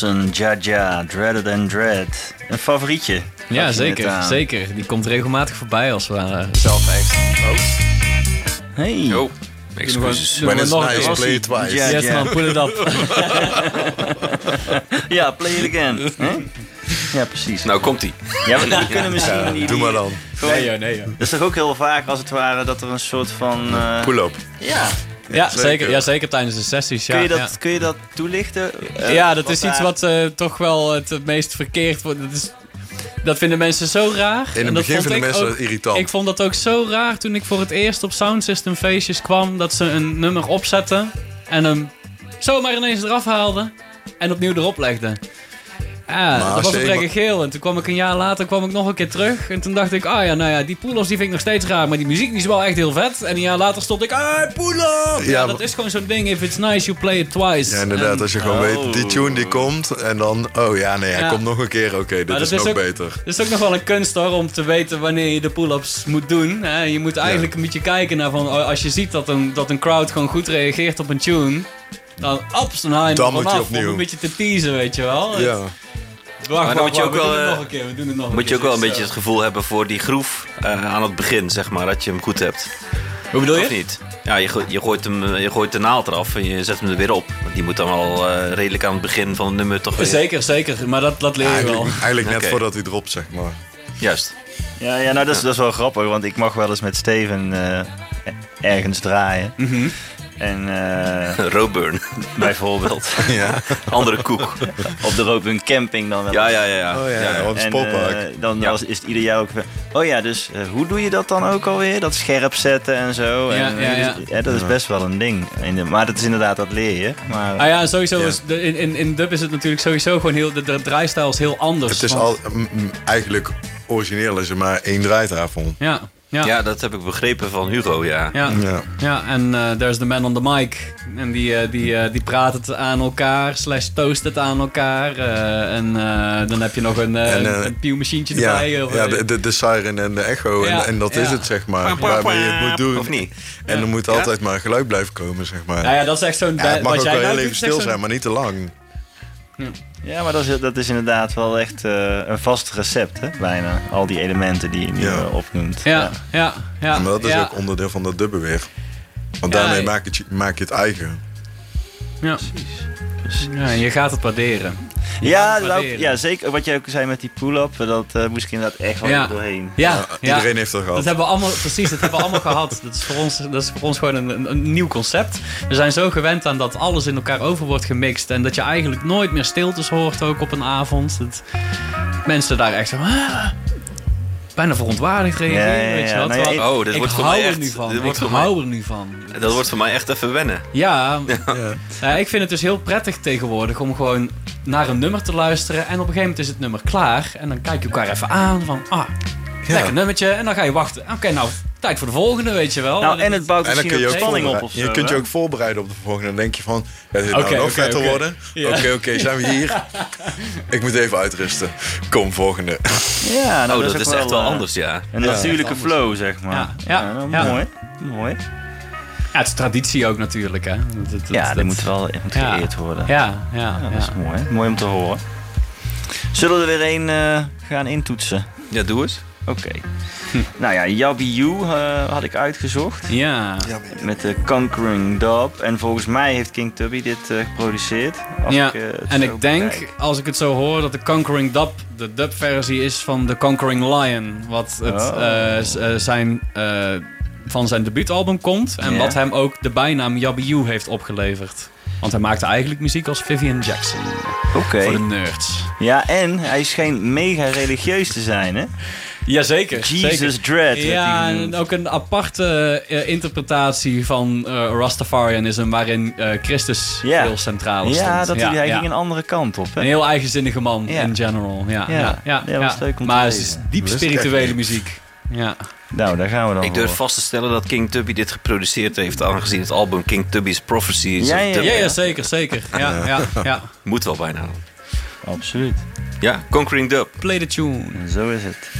Thompson, Jaja, Dreaded and Dread. Een favorietje. Ja, zeker. Zeker. Die komt regelmatig voorbij als we eh, zelf echt. Hey. Oh, excuses. When it's nog een nice, play it twice. Ja, Yes ja. man, put it up. Ja, play it again. Hè? Ja, precies. Nou komt ie. Ja, we, we kunnen misschien die, Doe maar dan. Nee joh, nee joh. Dat is toch ook heel vaak als het ware dat er een soort van... eh, Pull-up. ja. Ja, zeker. zeker. Ja, zeker tijdens de sessies. Ja, Kun, je dat, ja. kun je dat toelichten? Eh, ja, dat is iets wat eh, toch wel het, meest verkeerd wordt. Dat, is, dat vinden mensen zo raar. In En het dat begin vinden ik mensen ook- dat irritant. Ik vond dat ook zo raar toen ik voor het eerst op Soundsystem feestjes kwam. Dat ze een nummer opzetten en hem zomaar ineens eraf haalden. En opnieuw erop legden. Ja, dat als was op eenmaal- Reggae Geel. En toen kwam ik een jaar later kwam ik nog een keer terug. En toen dacht ik, ah ja, nou ja, die poelers die vind ik nog steeds raar. Maar die muziek die is wel echt heel vet. En een jaar later stond ik, ah, poeler! Ja, Ja, dat is gewoon zo'n ding. If it's nice, you play it twice. Ja, inderdaad. En- Als je gewoon Oh. weet, die tune die komt. En dan, oh ja, nee, hij Ja. komt nog een keer. Oké, dit Maar is dat nog is ook- beter. Het is ook nog wel een kunst hoor, om te weten wanneer je de pull-ups moet doen. hè. Je moet eigenlijk een beetje kijken naar van, oh, als je ziet dat een, dat een crowd gewoon goed reageert op een tune. Dan ops, dan haal je Dan hem moet je vanaf opnieuw. Om een beetje te teasen, weet je wel. Ja. Wacht, Maar dan wacht, moet je ook we wel, doen het eh, nog een keer. We doen het nog een Moet je ook wel een Dus, beetje het gevoel hebben voor die groef eh, aan het begin, zeg maar. Dat je hem goed hebt. eh, Hoe bedoel Of je? niet? Ja, je, go- je, gooit hem, eh, je gooit de naald eraf en je zet hem er weer op. Want Die moet dan eh, redelijk aan het begin van het nummer toch weer... Zeker, zeker. Maar dat, dat leer je wel. Eigenlijk, net voordat hij erop, zeg maar. Juist. Ja, ja nou dat is, dat is wel grappig, want ik mag wel eens met Steven eh, ergens draaien. Mhm. En eh, Roadburn. bijvoorbeeld Ja, andere koek. Op de Roopun Camping dan wel. Ja, ja, ja. ja. oh, ja, ja. op het En sportpark. eh, dan Ja. was, is het ieder jaar ook weer... Oh ja, dus eh, hoe doe je dat dan ook alweer? Dat scherp zetten en zo. Ja, en, ja, eh, ja. dus- dat is best wel een ding. Maar dat is inderdaad, dat leer je. Maar, Ah ja, sowieso Ja. is de, in, in, in dub is het natuurlijk sowieso gewoon heel... De, de draaistijl is heel anders. het is want- al, eigenlijk origineel is er maar één draaitafel. Ja, ja. Ja, dat heb ik begrepen van Hugo, ja. Ja, Ja. ja en eh there's the man on the mic. En die, eh, die, eh, die praat het aan elkaar, slash toast het aan elkaar. eh, en eh, dan heb je nog een, eh En, een pieuwmachientje Ja, erbij. of, ja de, de, de siren en de echo. Ja, en, en dat ja. is het, zeg maar. Waarmee je het moet doen. Of niet? En er moet altijd maar geluid blijven komen, zeg maar. nou ja, dat is echt zo'n... Ja, het mag wat ook jij wel nou heel even is stil zijn, maar niet te lang. Ja, maar dat is, dat is inderdaad wel echt eh, een vast recept, hè? bijna. Al die elementen die je nu Ja. eh, opnoemt. Ja, ja, ja. maar dat is ja, ook onderdeel van dat dubben weer. Want Ja, daarmee ja. maak, je, het- maak je het eigen. Ja. Ja, je gaat het waarderen. Je Ja, het nou, ja, zeker wat jij ook zei met die pull-up. Dat eh, moest ik inderdaad echt wel Ja. doorheen. Ja, Ja. Iedereen heeft dat gehad. Dat hebben we allemaal, precies, dat hebben we allemaal gehad. Dat is voor ons, dat is voor ons gewoon een, een, een nieuw concept. We zijn zo gewend aan dat alles in elkaar over wordt gemixt. En dat je eigenlijk nooit meer stiltes hoort ook op een avond. Dat mensen daar echt zo... "Ah," bijna verontwaardigd reageren, Ja, ja, ja. weet je wat. Nou ja, Oh, dit ik wordt voor hou mij er echt... nu van. Dit wordt ik mij, hou er nu van. dat wordt voor mij echt even wennen. Ja, Ja. ja, ik vind het dus heel prettig tegenwoordig om gewoon naar een nummer te luisteren. En op een gegeven moment is het nummer klaar. En dan kijk je elkaar even aan van, ah, lekker nummertje. En dan ga je wachten. Oké, nou, tijd voor de volgende, weet je wel. Nou, en het bouwt En dan misschien kun je ook spanning op voorbereiden. of zo. Je kunt je ook voorbereiden op de volgende. Dan denk je van, gaat dit Oké, nou nog vetter worden? Oké, Ja. oké, zijn we hier? Ik moet even uitrusten. Kom, volgende. Ja, nou, oh, dat is echt wel eh, anders, ja. Een Ja. natuurlijke flow, zeg maar. Ja, ja, nou, ja. Mooi. Mooi. Ja, het is traditie ook natuurlijk, hè. Dat- dat- Ja, dat- die moet wel moet Ja. geëerd worden. Ja, ja, Ja, ja. dat is mooi. Mooi om te horen. Zullen we er weer een eh, gaan intoetsen? Ja, doe eens. Oké. Nou ja, Yabby You eh, had ik uitgezocht. Ja. Met de Conquering Dub. En volgens mij heeft King Tubby dit eh, geproduceerd. Als ja. ik, eh, en ik denk, bekijk. als ik het zo hoor, dat de Conquering Dub de dub-versie is van de Conquering Lion. Wat het, Oh. zijn, eh, van zijn debuutalbum komt. En Ja. wat hem ook de bijnaam Yabby You heeft opgeleverd. Want hij maakte eigenlijk muziek als Vivian Jackson. Oké. Voor de nerds. Ja, en hij schijnt mega religieus te zijn, hè? Jazeker. Jesus zeker. Dread. Ja, en ook een aparte eh, interpretatie van eh, Rastafarianism, waarin eh, Christus Ja. heel centraal stond. Ja, dat hij, hij ja. ging een andere kant op, hè? Een heel eigenzinnige man Ja. in general. Ja, Ja. ja, ja, Ja, was leuk om te Maar het is diep spirituele muziek. Ja. Nou, daar gaan we dan Ik durf voor. vast te stellen dat King Tubby dit geproduceerd heeft, aangezien het album King Tubby's Prophecy is. Ja, ja, dub. Ja, ja, zeker, zeker. Ja, ja, ja. Moet wel bijna. Absoluut. Ja, Conquering Dub. Play the tune. En zo is het.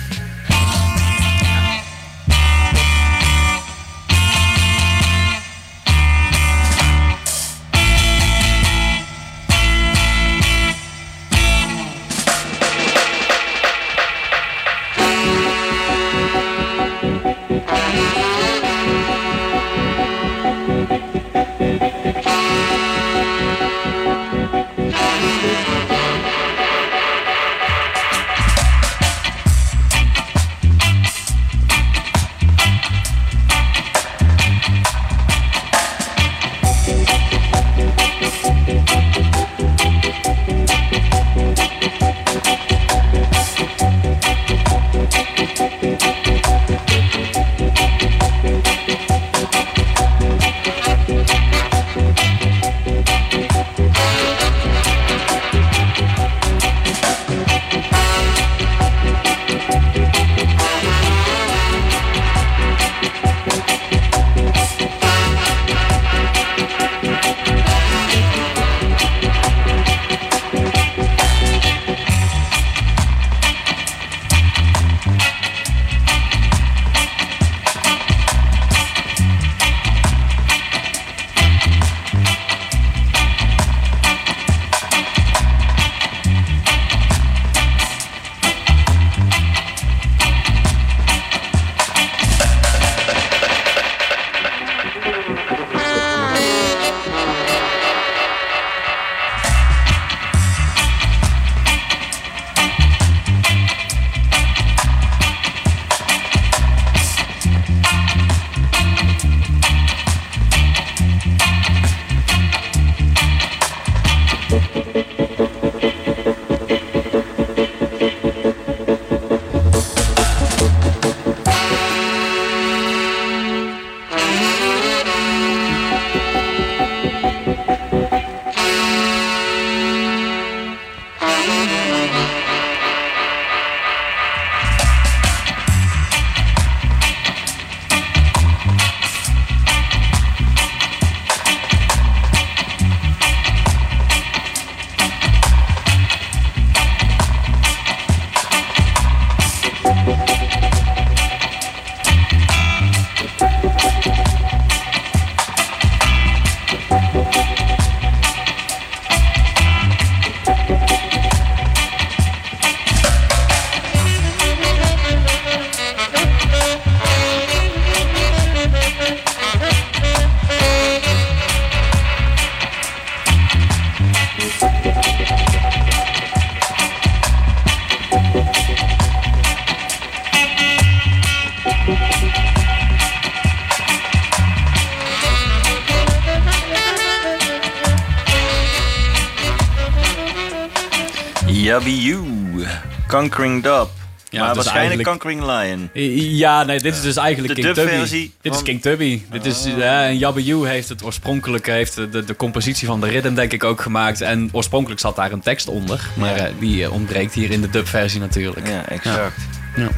Conquering Dub. Ja, maar waarschijnlijk eigenlijk- Conquering Lion. Ja, nee, dit is dus eigenlijk De King Tubby. dubversie Dit is King Tubby. Dit is, ja, en Yabba You heeft het oorspronkelijke, heeft de, de compositie van de rhythm denk ik ook gemaakt. En oorspronkelijk zat daar een tekst onder. Maar Ja. eh, die eh, ontbreekt hier in de dubversie natuurlijk. Ja, exact. Ja.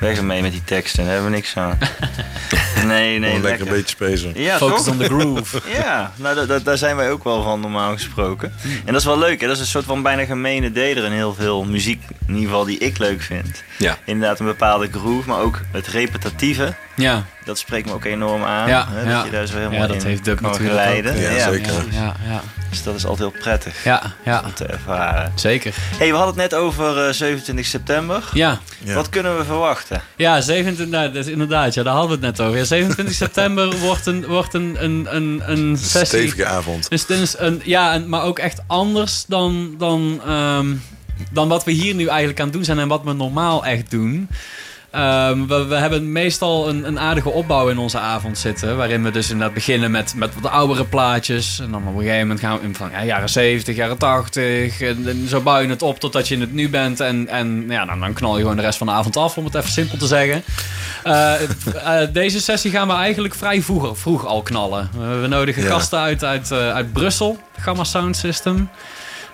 Weg ermee met die teksten, daar hebben we niks aan. Nee, nee, lekker lekker. een beetje spelen. Ja, Focus toch? on the groove. Ja, nou, da- da- daar zijn wij ook wel van normaal gesproken. En dat is wel leuk, hè? dat is een soort van bijna gemene deder in heel veel muziek, in ieder geval die ik leuk vind. Ja. Inderdaad een bepaalde groove, maar ook het repetitieve, Ja, dat spreekt me ook enorm aan. Ja, hè, ja. Dat je daar zo helemaal Ja, dat in heeft Dub kan natuurlijk glijden. ook. Ja, Ja, zeker. ja, ja. Dus dat is altijd heel prettig Ja, ja, om te ervaren. zeker. hey, we hadden het net over eh, 27 september. Ja, Ja. Wat kunnen we verwachten? ja 27, nou, dat is inderdaad, ja, daar hadden we het net over. Ja, 27 september wordt een, wordt een, een, een, een Een sessie. stevige avond. Dus is een, ja, een- maar ook echt anders dan, dan, ehm, dan wat we hier nu eigenlijk aan het doen zijn en wat we normaal echt doen. Ehm, we, we hebben meestal een, een aardige opbouw in onze avond zitten. Waarin we dus inderdaad beginnen met, met wat oudere plaatjes. En dan op een gegeven moment gaan we in van ja, jaren 70, jaren 80. En, en zo bouw je het op totdat je in het nu bent. En, en ja, dan, dan knal je gewoon de rest van de avond af, om het even simpel te zeggen. Eh, eh, deze sessie gaan we eigenlijk vrij vroeg, vroeg al knallen. We nodigen Ja. gasten uit, uit, eh, uit Brussel, Gamma Sound System.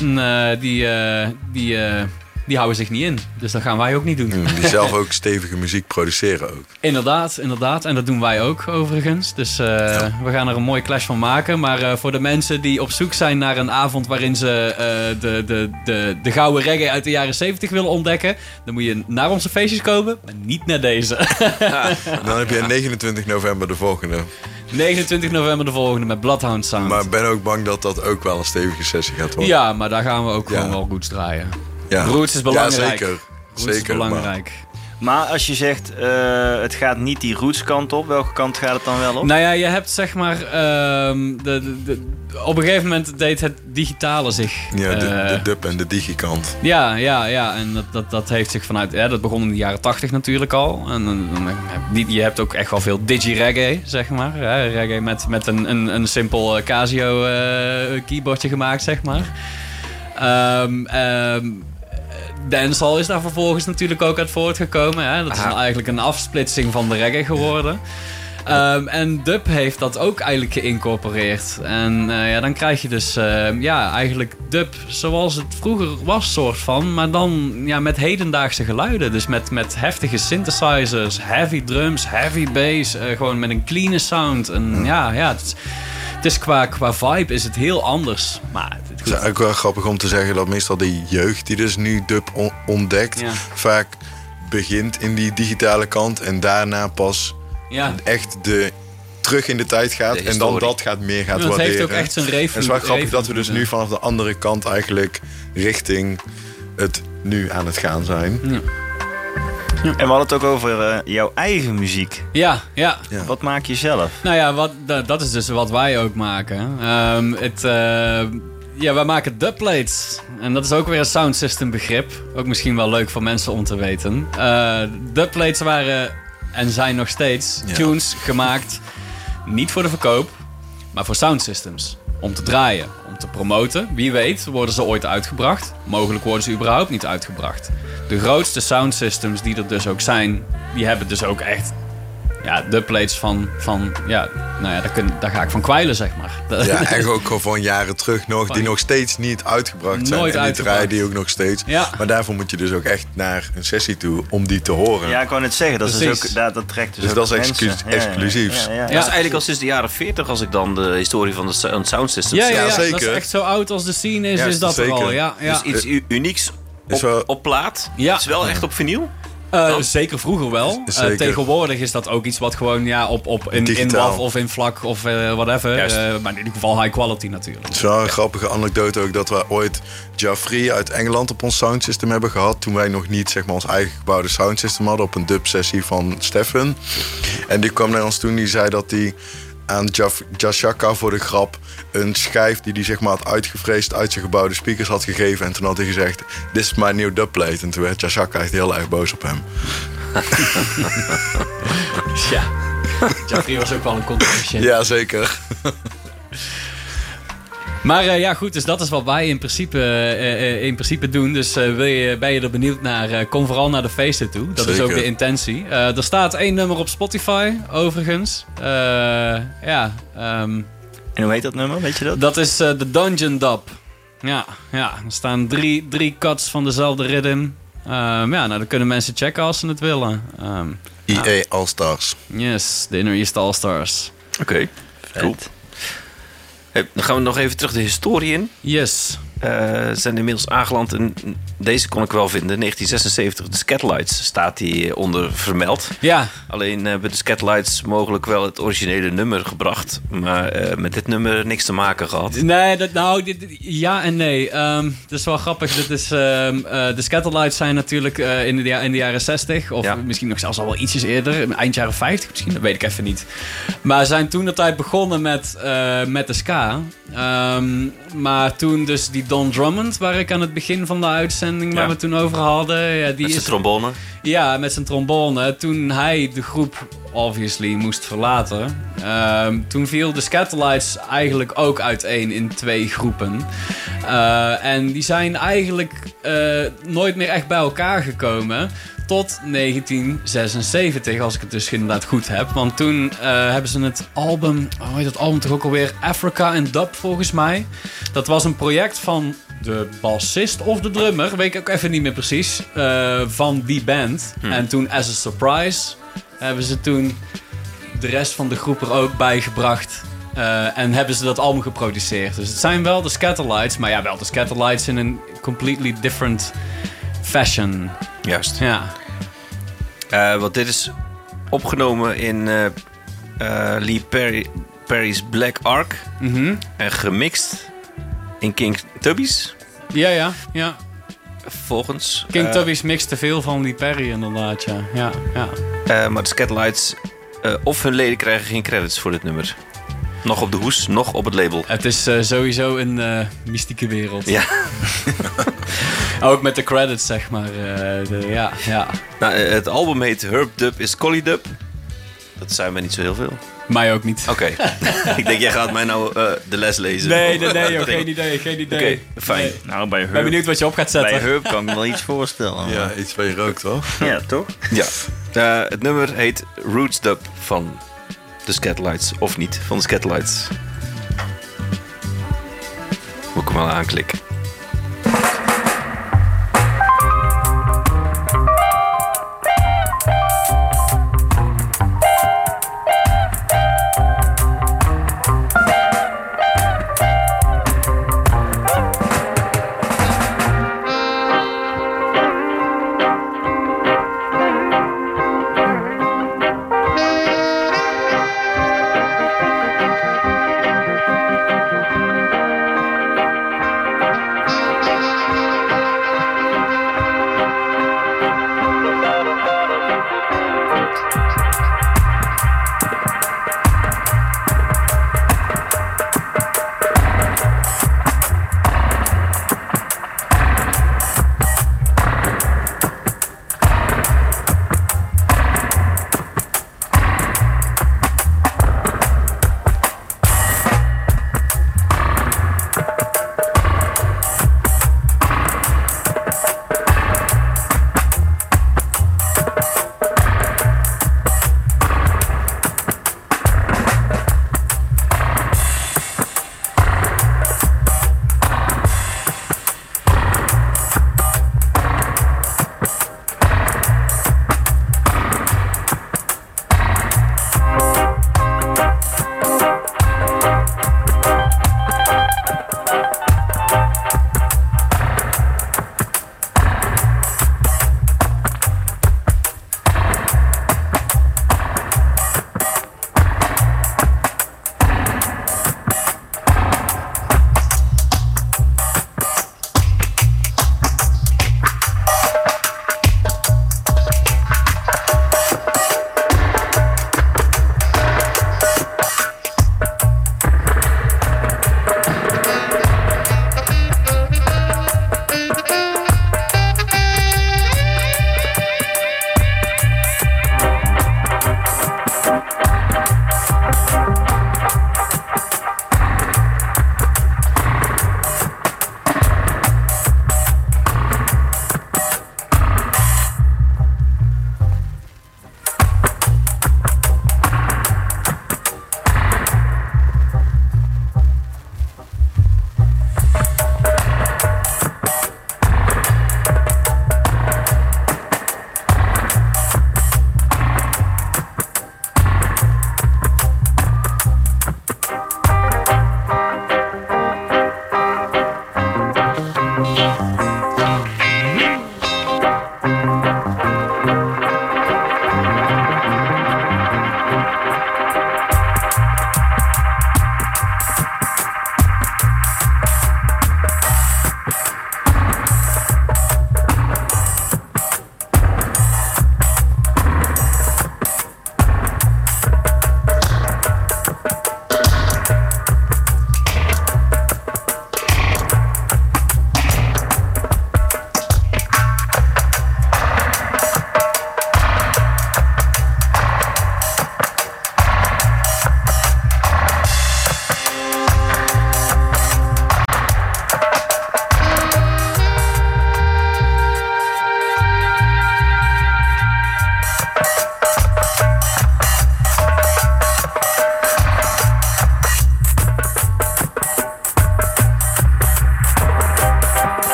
Eh, die, eh, die, eh, die houden zich niet in. Dus dat gaan wij ook niet doen. Mm, Die zelf ook stevige muziek produceren ook. Inderdaad, inderdaad. En dat doen wij ook overigens. Dus eh, we gaan er een mooie clash van maken. Maar eh, voor de mensen die op zoek zijn naar een avond waarin ze eh, de, de, de, de gouden reggae uit de jaren 70 willen ontdekken, dan moet je naar onze feestjes komen, maar niet naar deze. Dan heb je 29 november de volgende. 29 november de volgende met Bloodhound Sound. Maar ik ben ook bang dat dat ook wel een stevige sessie gaat worden. ja, maar daar gaan we ook Ja. gewoon wel roots draaien. Ja. Roots is belangrijk. Ja, zeker. Roots is zeker. maar- belangrijk. Maar als je zegt, eh, het gaat niet die roots kant op, welke kant gaat het dan wel op? Nou ja, je hebt zeg maar. ehm, de, de, de- op een gegeven moment deed het digitale zich. Ja, de, eh, de dub en de digikant. Ja, ja, ja. En dat, dat, dat heeft zich vanuit... Ja, dat begon in de jaren tachtig natuurlijk al. En je- hebt ook echt wel veel digi-reggae, zeg maar. Hè? Reggae met, met een, een, een simpel eh, Casio eh, keyboardje gemaakt, zeg maar. Ehm ehm dancehall is daar vervolgens natuurlijk ook uit voortgekomen. Hè? Dat is Aha. dan eigenlijk een afsplitsing van de reggae geworden. Ehm, en dub heeft dat ook eigenlijk geïncorporeerd. En eh, ja, dan krijg je dus ehm, ja, eigenlijk dub zoals het vroeger was, soort van. Maar dan ja, met hedendaagse geluiden. Dus met, met heftige synthesizers, heavy drums, heavy bass. eh, gewoon met een clean sound. En ja, ja het, het is qua, qua vibe is het heel anders. Maar het, Het is ook wel grappig om te zeggen dat meestal de jeugd die dus nu dub on- ontdekt, Ja. vaak begint in die digitale kant en daarna pas ja, echt de, terug in de tijd gaat De en dan dat gaat meer gaat Ja, het heeft waarderen. ook echt zijn En het is wel grappig dat we dus nu vanaf de andere kant eigenlijk richting het nu aan het gaan zijn. En we hadden het ook over eh, jouw eigen muziek. Ja, ja. Ja. Wat maak je zelf? Nou ja, wat, da- dat is dus wat wij ook maken. Ehm, het, eh, ja, wij maken dubplates. En dat is ook weer een sound system begrip. Ook misschien wel leuk voor mensen om te weten. Eh dubplates waren en zijn nog steeds Ja. tunes gemaakt. Niet voor de verkoop, maar voor sound systems. Om te draaien, om te promoten. Wie weet worden ze ooit uitgebracht. Mogelijk worden ze überhaupt niet uitgebracht. De grootste sound systems die er dus ook zijn, die hebben dus ook echt ja, dubplates van, van ja, nou ja, daar, kun, daar ga ik van kwijlen, zeg maar. Ja, en ook gewoon van jaren terug nog, die nog steeds niet uitgebracht zijn. Nooit en die uitgebracht. draaien die ook nog steeds. Ja. Maar daarvoor moet je dus ook echt naar een sessie toe om die te horen. Ja, ik wou net zeggen, dat, is dus ook, dat, dat trekt dus, Dus ook dat is exclu- exclusiefs. Ja, ja, ja. Ja. Dat is eigenlijk al sinds de jaren 40 als ik dan de historie van de sound systems Ja, ja, Ja, ja, dat is zeker. echt zo oud als de scene is, Ja, is dat er zeker. al. Ja, ja. Dus iets u- unieks op, wel- op plaat. Ja. Het is wel echt op vinyl. Eh, zeker vroeger wel. Eh, tegenwoordig is dat ook iets wat gewoon ja, op, op in, in. WAV of in vlak of eh, whatever. Maar in ieder geval high quality natuurlijk. Het is wel een grappige anekdote ook dat we ooit Jaffrey uit Engeland op ons soundsystem hebben gehad. Toen wij nog niet zeg maar, ons eigen gebouwde soundsystem hadden op een dub sessie van Stefan. En die kwam naar ons toen die zei dat hij aan Jashaka voor de grap een schijf die hij zeg maar, had uitgevreesd uit zijn gebouwde speakers had gegeven. En toen had hij gezegd, dit is mijn nieuwe dubplate. En toen werd Jashaka echt heel erg boos op hem. Ja. Jeffrey was ook wel een controversieel. Ja, zeker. Maar eh, ja, goed, dus dat is wat wij in principe, eh, eh, in principe doen. Dus eh, wil je, ben je er benieuwd naar, eh, kom vooral naar de feesten toe. Dat is ook de intentie. Eh, er staat één nummer op Spotify, overigens. Eh, ja, ehm, En hoe heet dat nummer, weet je dat? dat is eh, de Dungeon Dub. Ja, ja, er staan drie, drie cuts van dezelfde rhythm. Ehm, ja, nou, dan kunnen mensen checken als ze het willen. Ehm, EA All-Stars. yes, de Inner East All-Stars. Oké, cool. Hey, dan gaan we nog even terug de historie in. Yes. Eh, zijn inmiddels aangeland. En deze kon ik wel vinden. 1976, de Scatlights staat die onder vermeld. Ja, Alleen hebben de Scatlights mogelijk wel het originele nummer gebracht. Maar eh, met dit nummer niks te maken gehad. Nee, dat, nou, dit, ja en nee. Ehm dat is wel grappig. Dit is, ehm, eh, de Scatterlights zijn natuurlijk eh, in, de, in de jaren 60, of Ja. misschien nog zelfs al wel ietsjes eerder, eind jaren 50 misschien, dat weet ik even niet. Maar zijn toen de tijd begonnen met, eh, met de ska. Ehm, maar toen dus die Don Drummond, waar ik aan het begin van de uitzending, waar Ja. we het toen over hadden, ja, die Met is zijn trombone. ja, met zijn trombone. Toen hij de groep obviously moest verlaten. ehm, toen viel de Scatterlights eigenlijk ook uiteen in twee groepen. Eh, en die zijn eigenlijk eh, nooit meer echt bij elkaar gekomen. Tot 1976, als ik het dus inderdaad goed heb. Want toen eh, hebben ze het album, hoe heet dat album toch ook alweer? Africa and Dub volgens mij. Dat was een project van de bassist of de drummer, weet ik ook even niet meer precies, eh, van die band. En toen as a surprise hebben ze toen de rest van de groep er ook bij gebracht. eh, en hebben ze dat album geproduceerd. Dus het zijn wel de Scatterlights, maar ja, wel de Scatterlights in een completely different fashion. Juist. Ja. Eh, want dit is opgenomen in eh, Lee Perry, Perry's Black Ark. Mhm. En gemixt in King Tubby's. Ja, ja, ja. Volgens. King Tubby's mixt te veel van Lee Perry inderdaad, ja. ja, ja. maar de Scatlights of hun leden krijgen geen credits voor dit nummer. Nog op de hoes, nog op het label. Het is eh, sowieso een eh, mystieke wereld. Ja. Ook met de credits, zeg maar. eh, de, ja, ja. Nou, het album heet Herb Dub is Collie Dub. Dat zijn we niet zo heel veel. Mij ook niet. Oké. ik denk, jij gaat mij nou eh, de les lezen. Nee, nee, nee, joh, geen idee, geen idee. Oké, fijn. Nee. Nou, bij Ik ben Herb, benieuwd wat je op gaat zetten. bij Herb kan ik me wel iets voorstellen. Ja, iets waar je rookt wel. ja toch? Ja. Eh, het nummer heet Roots Dub van de Scatlights. Of niet, van de Scatlights. Moet ik hem wel aanklikken.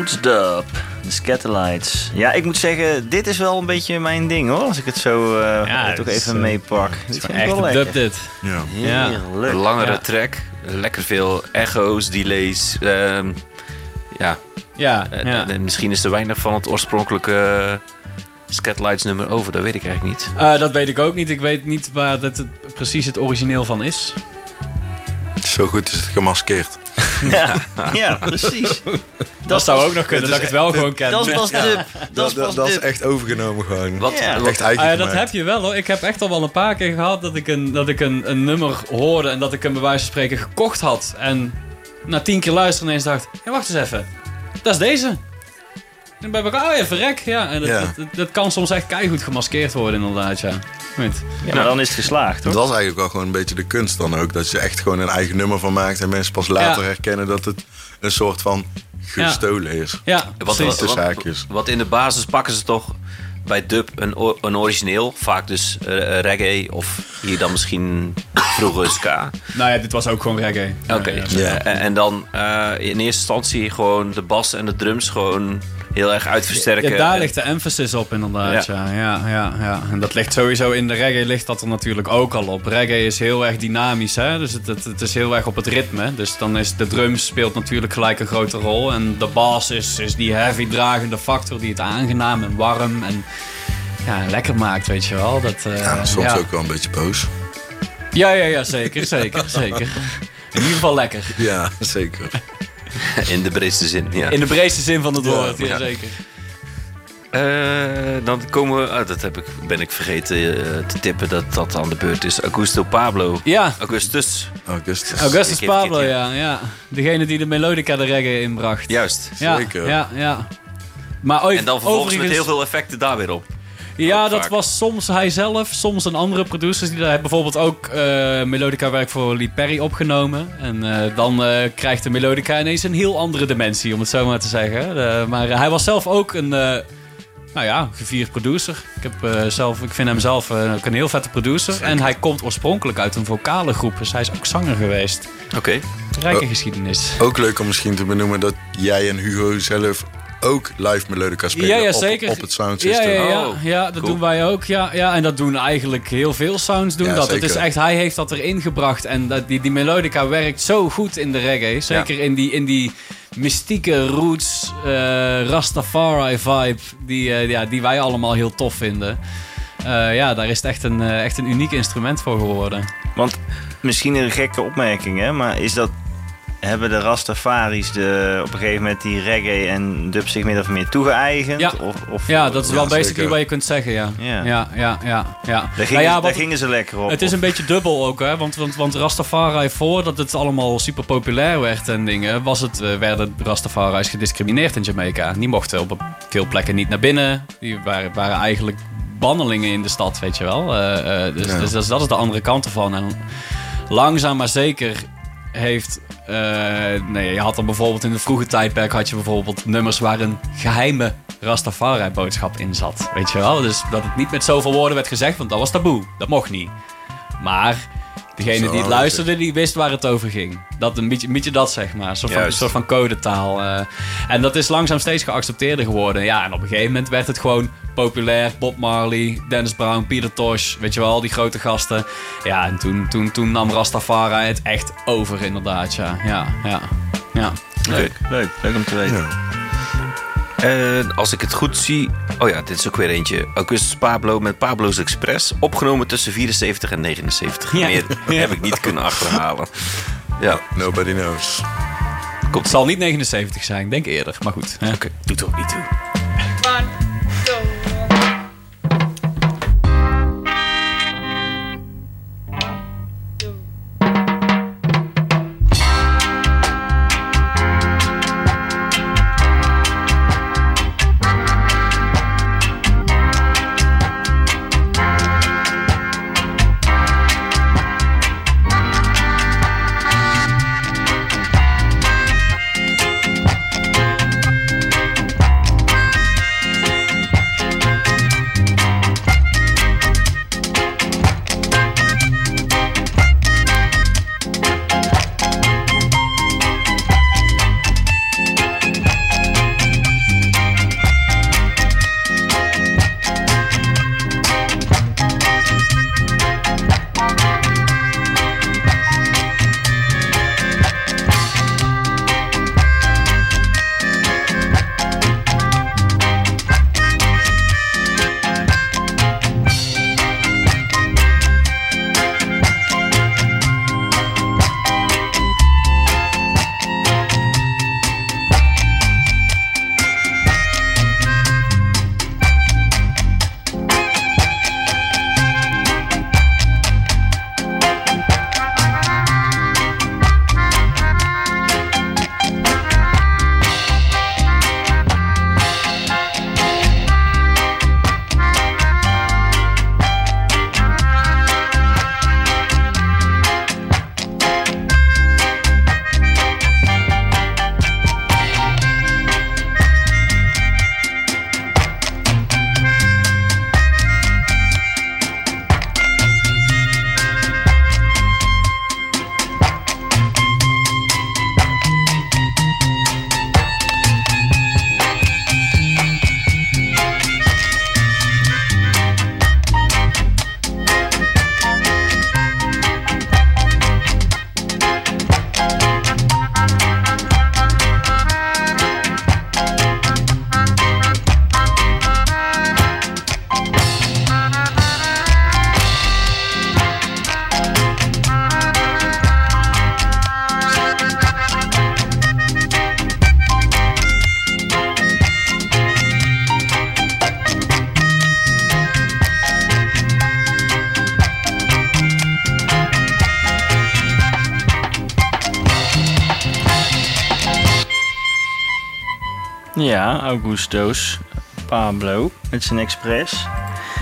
Roots Dub, de Scatterlights. Ja, ik moet zeggen, dit is wel een beetje mijn ding hoor. Als ik het zo eh, Ja, toch even eh, meepak. Het Dit is echt wel lekker. dit. Ja. Ja. Heerlijk. Een langere Ja. track. Lekker veel echo's, delays. ehm, ja, Ja, eh, misschien is er weinig van het oorspronkelijke Scatlights nummer over. Dat weet ik eigenlijk niet. Eh, dat weet ik ook niet. Ik weet niet waar dat het, precies het origineel van is. Zo goed is het gemaskeerd. Ja, ja, precies. Dat, zou ook nog kunnen, dat ik het wel gewoon ken. Dat is pas dub. Dat is Dat, dat is echt overgenomen gewoon. Wat, Ja. Echt eigen Ah ja, dat heb je wel hoor. Ik heb echt al wel een paar keer gehad dat ik, een, dat ik een, een nummer hoorde en dat ik hem bij wijze van spreken gekocht had. En na tien keer luisteren ineens dacht, ja wacht eens even, dat is deze. En dan ben ik, oh ja, verrek. Ja, en dat, Ja. Dat, dat, dat kan soms echt keihard gemaskeerd worden inderdaad, ja. Ja, maar dan is het geslaagd Dat hoor. was eigenlijk wel gewoon een beetje de kunst dan ook. Dat je echt gewoon een eigen nummer van maakt. En mensen pas later Ja. herkennen dat het een soort van gestolen is. Ja, wat, wat, haakjes. wat in de basis pakken ze toch bij dub een, een origineel. Vaak dus eh, reggae of hier dan misschien vroeger ska. Nou ja, dit was ook gewoon reggae. Oké. Ja, Ja. En, en dan eh, in eerste instantie gewoon de bas en de drums gewoon heel erg uitversterken. Ja, daar ligt de emphasis op inderdaad. Ja. Ja. Ja, ja, ja, En dat ligt sowieso in de reggae ligt dat er natuurlijk ook al op. Reggae is heel erg dynamisch, hè? dus het, het, het is heel erg op het ritme. Dus dan is de drums speelt natuurlijk gelijk een grote rol. En de bas is, is die heavy dragende factor die het aangenaam en warm en ja, lekker maakt, weet je wel. Dat, eh, Ja, soms ja. ook wel een beetje boos. Ja, ja, ja, zeker, zeker, zeker. In ieder geval lekker. Ja, zeker. In de breedste zin, ja. In de breedste zin van het woord, ja, ja. zeker. Eh, dan komen we... ah, dat heb ik, ben ik vergeten eh, te tippen dat dat aan de beurt is. Augusto Pablo. Ja, Augustus. Augustus. Augustus Ik Pablo, ja, ja. Degene die de melodica de reggae inbracht. Juist. Ja, Zeker. Ja, ja. Maar ooit, En dan vervolgens met heel veel effecten daar weer op. Ja, ook dat vaak. was soms hij zelf, soms een andere producers. Die daar bijvoorbeeld ook eh, melodica werk voor Lee Perry opgenomen. En eh, dan eh, krijgt de melodica ineens een heel andere dimensie, om het zo maar te zeggen. Eh, maar hij was zelf ook een, eh, nou ja, gevierd producer. Ik, heb, eh, zelf, ik vind hem zelf ook een heel vette producer. En hij komt oorspronkelijk uit een vocale groep, dus hij is ook zanger geweest. Oké. Rijke geschiedenis. Ook leuk om misschien te benoemen dat jij en Hugo zelf ook live melodica spelen Ja, ja, op, zeker. op het Ja, soundsystem. ja, ja, Oh, ja dat cool. doen wij ook. Ja, ja, en dat doen eigenlijk heel veel sounds doen Ja, dat. Het is echt, hij heeft dat erin gebracht. En dat, die, die melodica werkt zo goed in de reggae. Zeker in, die, in die mystieke roots, eh, Rastafari vibe. Die, eh, ja, die wij allemaal heel tof vinden. Eh, ja, daar is het echt een, echt een uniek instrument voor geworden. Want misschien een gekke opmerking, hè, maar is dat. Hebben de Rastafaris de, op een gegeven moment die reggae en dub zich min of meer toegeëigend? Ja. Of, of, Ja, dat is Ja, wel basically zeker. wat je kunt zeggen, ja. Ja. Ja, ja, ja. ja. Daar, Nou gingen, ja, daar wat- gingen ze lekker op. Het is een beetje dubbel ook, hè? Want, want, want Rastafari, voordat het allemaal super populair werd en dingen, was het, eh, werden Rastafari's gediscrimineerd in Jamaica. Die mochten op veel plekken niet naar binnen. Die waren, waren eigenlijk bannelingen in de stad, weet je wel. Eh, eh, dus, Ja. dus dat, is, dat is de andere kant ervan. En langzaam maar zeker heeft... eh, nee, je had dan bijvoorbeeld in de vroege tijdperk had je bijvoorbeeld nummers waar een geheime Rastafari-boodschap in zat. Weet je wel? Dus dat het niet met zoveel woorden werd gezegd, want dat was taboe. Dat mocht niet. Maar degene Zo, die het luisterde, die wist waar het over ging. Dat, een, beetje, een beetje dat, zeg maar. Een soort van, een soort van codetaal. eh. en dat is langzaam steeds geaccepteerder geworden. Ja, en op een gegeven moment werd het gewoon populair. Bob Marley, Dennis Brown, Peter Tosh, weet je wel, al die grote gasten. Ja, en toen, toen, toen nam Rastafari het echt over, inderdaad. Ja, ja, ja. ja. leuk, leuk, leuk om te weten. Ja. En als ik het goed zie... Oh ja, dit is ook weer eentje. Augustus Pablo met Pablo's Express. Opgenomen tussen 74 en 79. Ja. Meer Ja. heb ik niet kunnen achterhalen. Ja, Nobody knows. Het zal niet 79 zijn, ik denk eerder. Maar goed, oké. doet er ook niet toe. Ja, Augustus Pablo met zijn Express.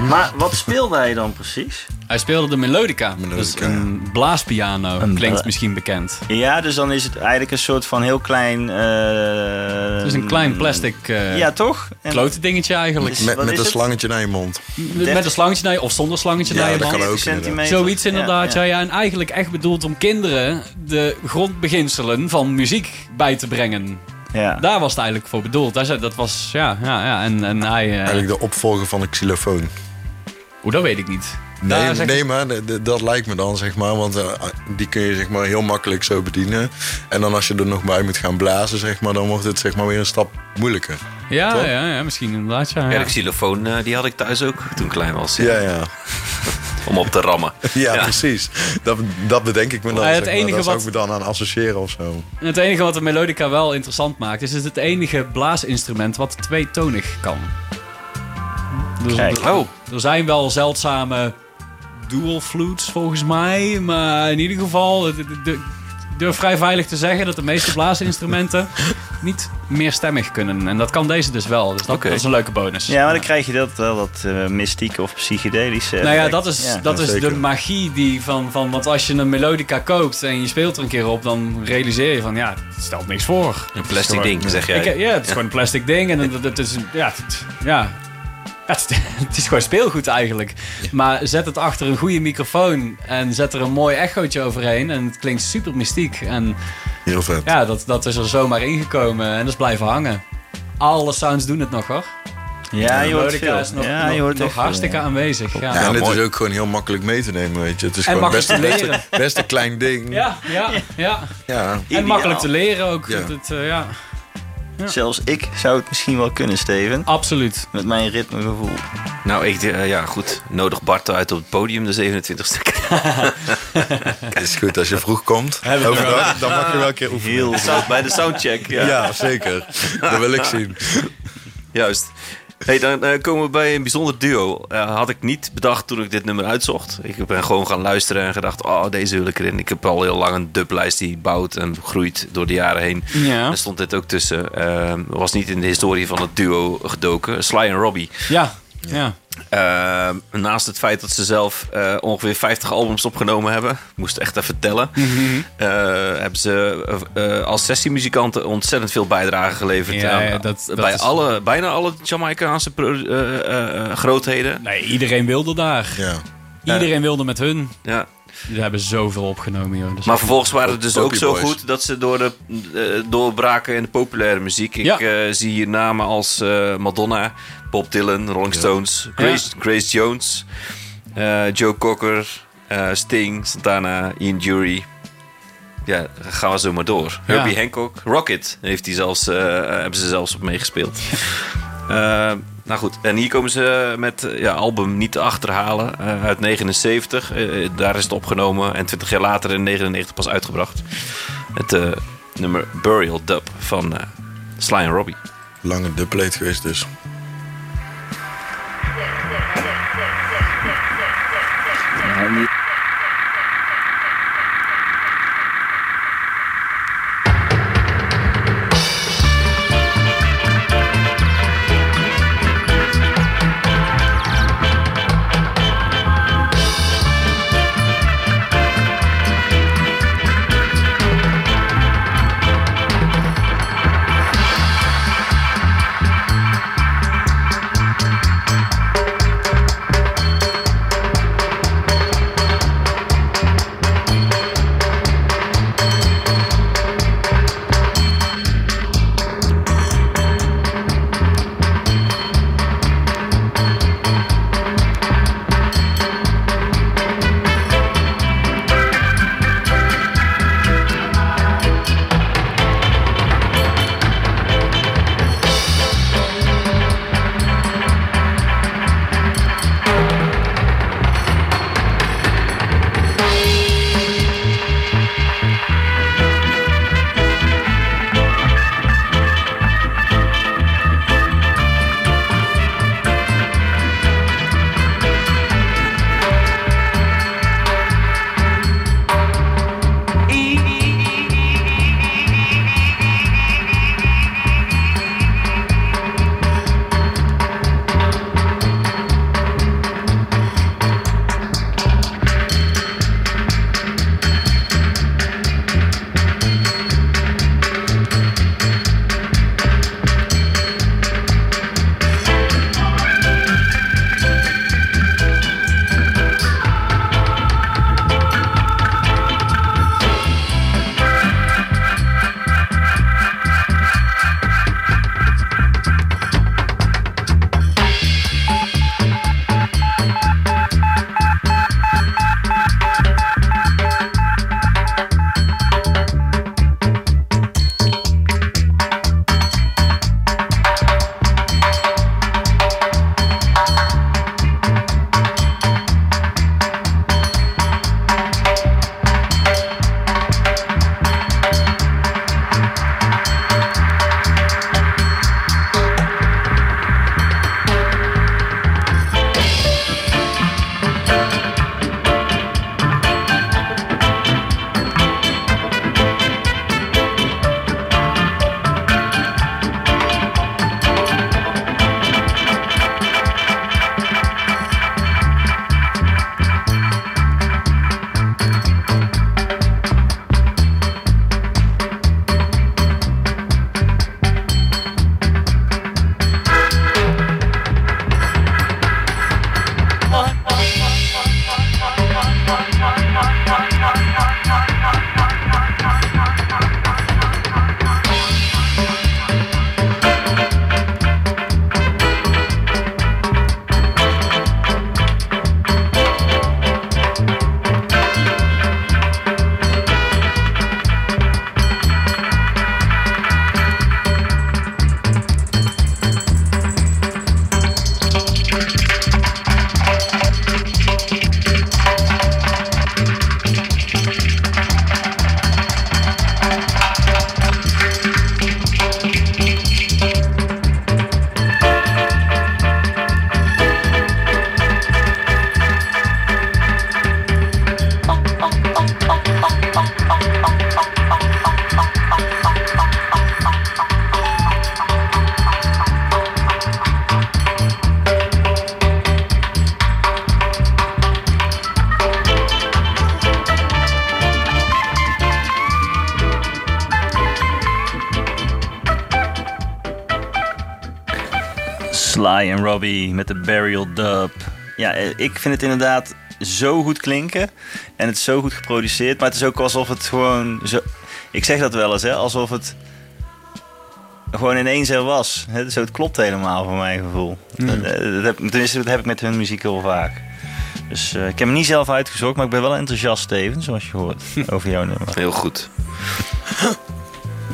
Maar wat speelde hij dan precies? Hij speelde de melodica. Melodica, dus een blaaspiano. Een Klinkt misschien bekend. Ja, dus dan is het eigenlijk een soort van heel klein... eh, Het is een klein plastic eh Ja, toch? En- klote dingetje eigenlijk. Dus- Met, met een het? slangetje naar je mond. Met een slangetje naar je, of zonder slangetje Ja, naar je dat man. kan ook 40 inderdaad. centimeter. Zoiets inderdaad, ja. Ja, ja. En eigenlijk echt bedoeld om kinderen de grondbeginselen van muziek bij te brengen. Ja. Daar was het eigenlijk voor bedoeld. Daar Dat was, ja, ja, ja. En, en hij... eh, Eigenlijk de opvolger van de xylofoon. Hoe, dat weet ik niet. Nee, Daar zeg nee maar dat lijkt me dan, zeg maar. Want eh, die kun je zeg maar, heel makkelijk zo bedienen. En dan als je er nog bij moet gaan blazen, zeg maar, dan wordt het zeg maar, weer een stap moeilijker. Ja, ja, ja, misschien inderdaad, ja. Ja, ja. de xylofoon eh, die had ik thuis ook toen ik klein was. Ja, ja. Om op te rammen. Ja, Ja. precies. Dat, dat bedenk ik me dan. Ja, het zeg maar. enige wat- ik me dan aan associëren of zo. Het enige wat de melodica wel interessant maakt, is het het enige blaasinstrument wat tweetonig kan. Dus Kijk. er, Oh, er zijn wel zeldzame dual flutes volgens mij, maar in ieder geval, de- durf vrij veilig te zeggen dat de meeste blaasinstrumenten niet meerstemmig kunnen. En dat kan deze dus wel, dus dat, dat is een leuke bonus. Ja, maar dan krijg je dat wel, dat eh, mystieke of psychedelische Nou ja, dat is, Ja. dat is de magie die van, van... Want als je een melodica koopt en je speelt er een keer op... dan realiseer je van, ja, het stelt niks voor. een plastic Gewoon- ding, zeg jij. Ik, ja, het is gewoon een plastic ding. En het, het is, een- ja, het, ja. Ja, het, het is gewoon speelgoed eigenlijk. Maar zet het achter een goede microfoon en zet er een mooi echootje overheen. En het klinkt super mystiek. En Heel vet. ja, dat, dat is er zomaar ingekomen en dat is blijven hangen. Alle sounds doen het nog hoor. Ja, je hoort veel. is nog, ja, nog, je hoort nog echt veel, hartstikke ja. aanwezig. Ja, Ja, en het mooi. is ook gewoon heel makkelijk mee te nemen, weet je. Het is En gewoon best, best, te leren. best een klein ding. ja, ja, ja. Ja. En makkelijk te leren ook. Ja. Het, eh, ja. Zelfs ik zou het misschien wel kunnen, Steven. Absoluut. Met mijn ritmegevoel. Nou, ik, eh, ja goed. Nodig Bart uit op het podium, de 27 e Het is goed als je vroeg komt. Overdag, dan mag je wel een keer oefenen. Heel Bij de soundcheck, ja. Ja, zeker. Dat wil ik zien. Juist. Hey, dan eh, komen we bij een bijzonder duo. Eh, had ik niet bedacht toen ik dit nummer uitzocht. Ik ben gewoon gaan luisteren en gedacht, oh, deze wil ik erin. Ik heb al heel lang een dublijst die bouwt en groeit door de jaren heen. Ja. Er stond dit ook tussen. Eh, was niet in de historie van het duo gedoken. Sly en Robbie. Ja. Ja. Eh, naast het feit dat ze zelf eh, ongeveer 50 albums opgenomen hebben, ik moest echt even tellen, eh, hebben ze eh, als sessiemuzikanten ontzettend veel bijdrage geleverd Ja, aan- ja, dat- dat bij is- alle, bijna alle Jamaicaanse eh, eh, eh, grootheden. Nee, iedereen wilde daar. Ja. Iedereen wilde met hun. Ja. Die hebben zoveel opgenomen, joh. Dus Maar vervolgens waren het dus ook zo Boys. goed dat ze door de, doorbraken in de populaire muziek. Ik Ja. eh, zie hier namen als eh, Madonna, Bob Dylan, Rolling Stones, Grace, Grace Jones, eh, Joe Cocker, eh, Sting, Santana, Ian Jury. Ja, gaan we zo maar door. Ja. Herbie Hancock, Rocket heeft hij zelfs, eh, hebben ze zelfs op meegespeeld. Eh, nou goed, en hier komen ze met ja, album niet te achterhalen eh, uit 79. Eh, daar is het opgenomen en 20 jaar later in 99 pas uitgebracht. Het eh, nummer Burial Dub van eh Sly en Robbie. Lange dubplate geweest dus. Burial Robbie met de Burial Dub. Ja, eh, ik vind het inderdaad zo goed klinken. En het is zo goed geproduceerd. Maar het is ook alsof het gewoon... Zo, ik zeg dat wel eens, hè. Alsof het gewoon ineens er was. Hè, Zo, het klopt helemaal voor mijn gevoel. Dat, eh, dat heb, tenminste, dat heb ik met hun muziek heel vaak. Dus eh, ik heb hem niet zelf uitgezocht, maar ik ben wel enthousiast, Steven, zoals je hoort, over jouw nummer. Heel goed.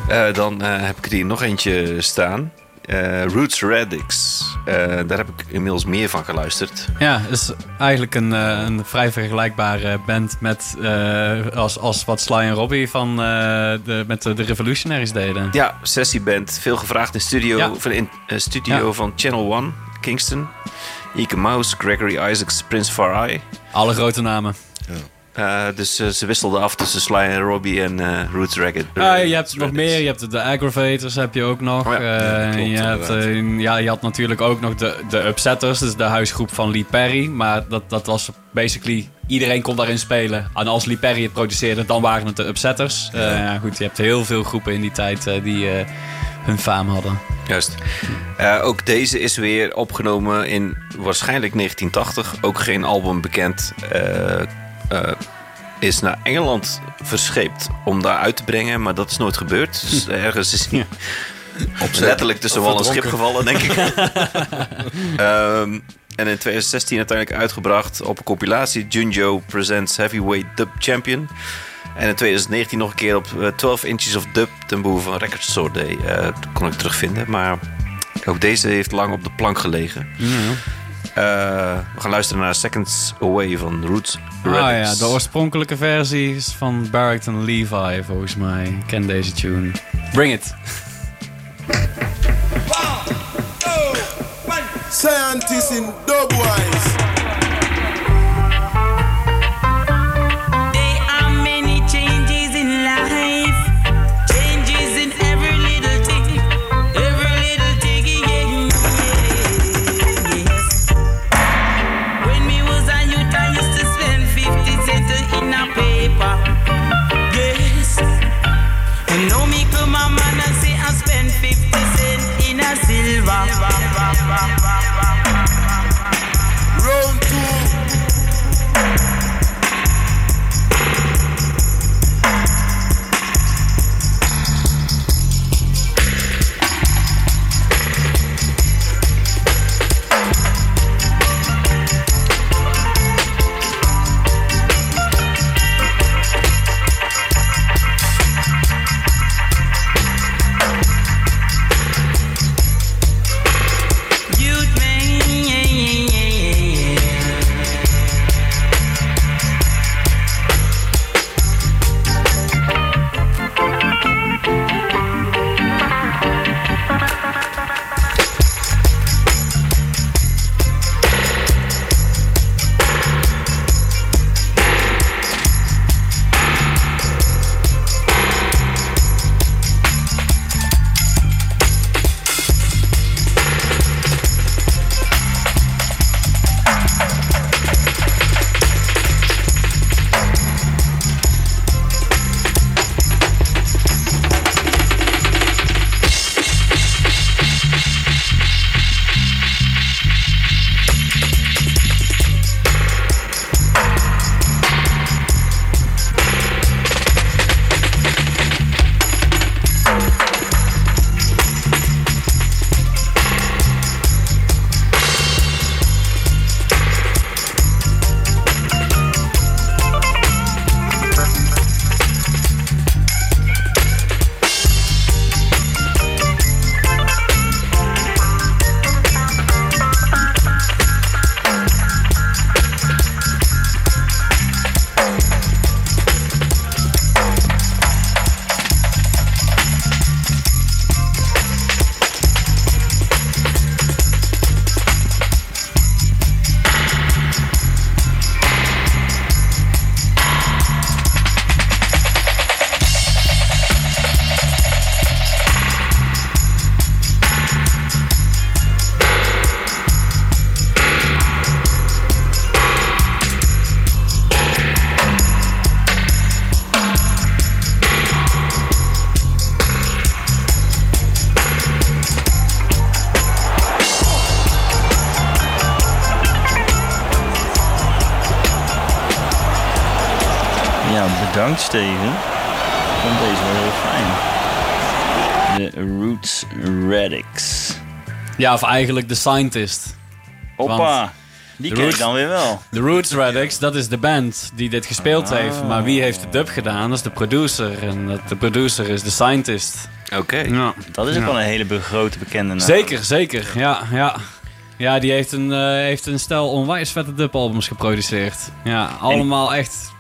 Eh, dan eh, heb ik er hier nog eentje staan. Eh, Roots Radix. Eh, daar heb ik inmiddels meer van geluisterd. Ja, het is eigenlijk een, eh, een vrij vergelijkbare band met, eh, als, als wat Sly en Robbie van, eh, de, met de, de Revolutionaries deden. Ja, sessieband. Veel gevraagd in studio, Ja. van, in studio Ja. van Channel One, Kingston. Ike Mouse, Gregory Isaacs, Prince Farai. Alle grote namen. Eh, dus eh, ze wisselden af tussen Sly en Robbie en eh, Roots Ragged. Ja, je hebt nog meer. Je hebt de, Aggravators heb je ook nog. Oh ja. Ja, klopt, je, hebt, ja, je had natuurlijk ook nog de, de Upsetters. Dus de huisgroep van Lee Perry. Maar dat, dat was basically... Iedereen kon daarin spelen. En als Lee Perry het produceerde, dan waren het de Upsetters. Ja, goed, je hebt heel veel groepen in die tijd die hun faam hadden. Juist. Ook deze is weer opgenomen in waarschijnlijk 1980. Ook geen album bekend. Eh, is naar Engeland verscheept om daar uit te brengen. Maar dat is nooit gebeurd. Dus ergens is hij letterlijk tussen wal en schip gevallen, denk ik. Ehm, en in 2016 uiteindelijk uitgebracht op een compilatie. Junjo Presents Heavyweight Dub Champion. En in 2019 nog een keer op eh, 12 Inches of Dub ten behoeve van Record Store Day. Eh, dat kon ik terugvinden. Maar ook deze heeft lang op de plank gelegen. Eh, we gaan luisteren naar Seconds Away van Roots Ah ja, de oorspronkelijke versie is van Barrington Levi, volgens mij. Ik ken deze tune. Bring it. Scientists in dubwise. Ik vond deze wel heel fijn. De Roots Radix. Ja, of eigenlijk The Scientist. Hoppa, Want die de ken ik dan weer wel. The Roots Radix, dat is de band die dit gespeeld Ah. heeft. Maar wie heeft de dub gedaan? Dat is de producer. En dat- de producer is The Scientist. Oké. Ja. Dat is ook Ja. wel een hele grote bekende naam. Zeker, zeker. Ja, ja. Ja, die heeft een, eh, heeft een stel onwijs vette dubalbums geproduceerd. Ja, allemaal echt...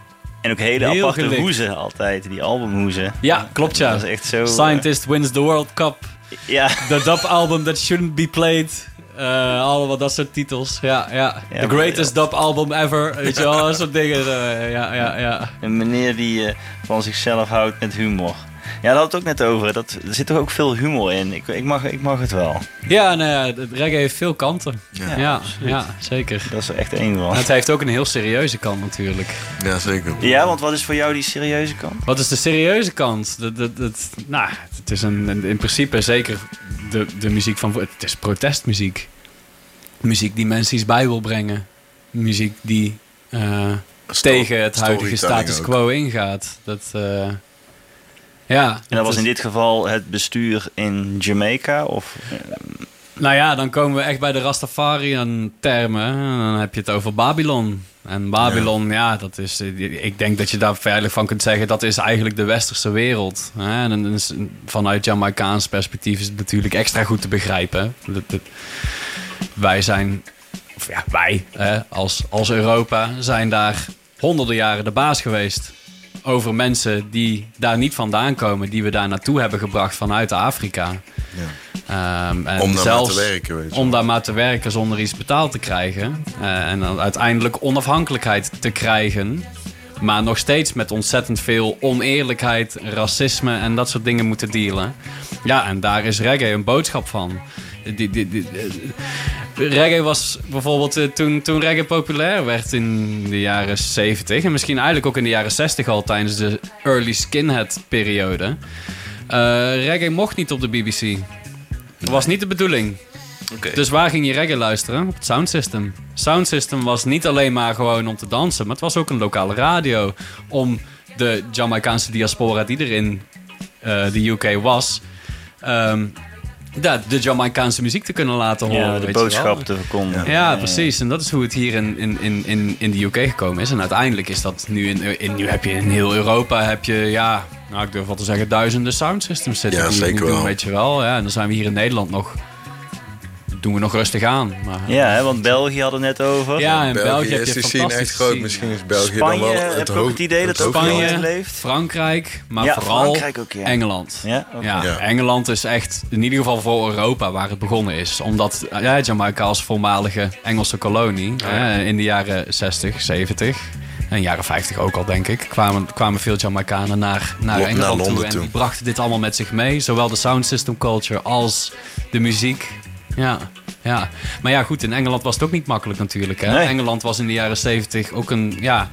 En ook hele Heel aparte gelikt. hoezen altijd, die albumhoezen. Ja, klopt ja. Dat is echt zo... eh, Scientist wins the World Cup. ja, The dub album that shouldn't be played. Eh, allemaal dat soort titels. Ja, ja. Ja, The greatest dub album ever. Weet je wel, dat soort dingen. eh, ja, ja, ja. een meneer die van zichzelf houdt met humor. Ja, daar we het ook net over. Dat, er zit toch ook veel humor in. Ik, ik, mag, ik mag het wel. Ja, nou ja, reggae heeft veel kanten. Ja. Ja, ja, zeker. Dat is er echt één van. En het heeft ook een heel serieuze kant natuurlijk. Ja, zeker. Ja, want wat is voor jou die serieuze kant? Wat is de serieuze kant? Dat, dat, dat, nou, het is een, in principe zeker de, de muziek van... Het is protestmuziek. Muziek die mensen iets bij wil brengen. Muziek die eh, tegen het huidige status ook. quo ingaat. Dat, eh, ja. En dat was in dit geval het bestuur in Jamaica? Of, eh, Nou ja, dan komen we echt bij de Rastafarian-termen. En Dan heb je het over Babylon. En Babylon, ja. dat is... Ik denk dat je daar veilig van kunt zeggen... dat is eigenlijk de westerse wereld. En vanuit Jamaicaans perspectief is het natuurlijk extra goed te begrijpen. Wij zijn... Of ja, wij hè, als, als Europa zijn daar honderden jaren de baas geweest. Over mensen die daar niet vandaan komen. Die we daar naartoe hebben gebracht vanuit Afrika. Ehm, en Om daar maar zelfs te werken, weet je Om daar maar te werken zonder iets betaald te krijgen. Eh, en dan uiteindelijk onafhankelijkheid te krijgen. Maar nog steeds met ontzettend veel oneerlijkheid, racisme en dat soort dingen moeten dealen. Ja, en daar is reggae een boodschap van. Die, die, die, eh, reggae was bijvoorbeeld eh, toen, toen reggae populair werd in de jaren 70 en misschien eigenlijk ook in de jaren 60 al tijdens de early skinhead periode. Eh, reggae mocht niet op de BBC. Dat was niet de bedoeling. Dus waar ging je reggae luisteren? Op het soundsystem. Soundsystem was niet alleen maar gewoon om te dansen, maar het was ook een lokale radio. Om de Jamaicaanse diaspora die er in eh, de UK was, ehm, ja, de Jamaicaanse muziek te kunnen laten horen. ja, de boodschap te verkondigen. Ja, precies. En dat is hoe het hier in, in, in, in, in de UK gekomen is. En uiteindelijk is dat nu in, in nu heb je in heel Europa heb je ja, nou ik durf wel te zeggen duizenden soundsystems zitten Ja, die zeker nu doen, wel. weet je wel. Ja, en dan zijn we hier in Nederland nog doen we nog rustig aan. Maar, Ja, hè, want België hadden net over. Ja, in België, heb is je die echt groot. Misschien is België Spanje, dan wel heb het ik ook hoog- het idee dat ook. Spanje- leeft. Frankrijk, maar Ja, vooral Frankrijk ook, ja. Engeland. Ja. Ja, Ja. Engeland is echt in ieder geval voor Europa waar het begonnen is. Omdat ja, Jamaica als voormalige Engelse kolonie hè, in de jaren 60, 70 en jaren 50 ook al denk ik, kwamen, kwamen veel Jamaicanen naar, naar Naar Engeland toe. En toe. die brachten dit allemaal met zich mee. Zowel de sound system culture als de muziek. Ja, ja. Maar ja, goed, in Engeland was het ook niet makkelijk natuurlijk. Hè? Nee. Engeland was in de jaren 70 ook een, ja,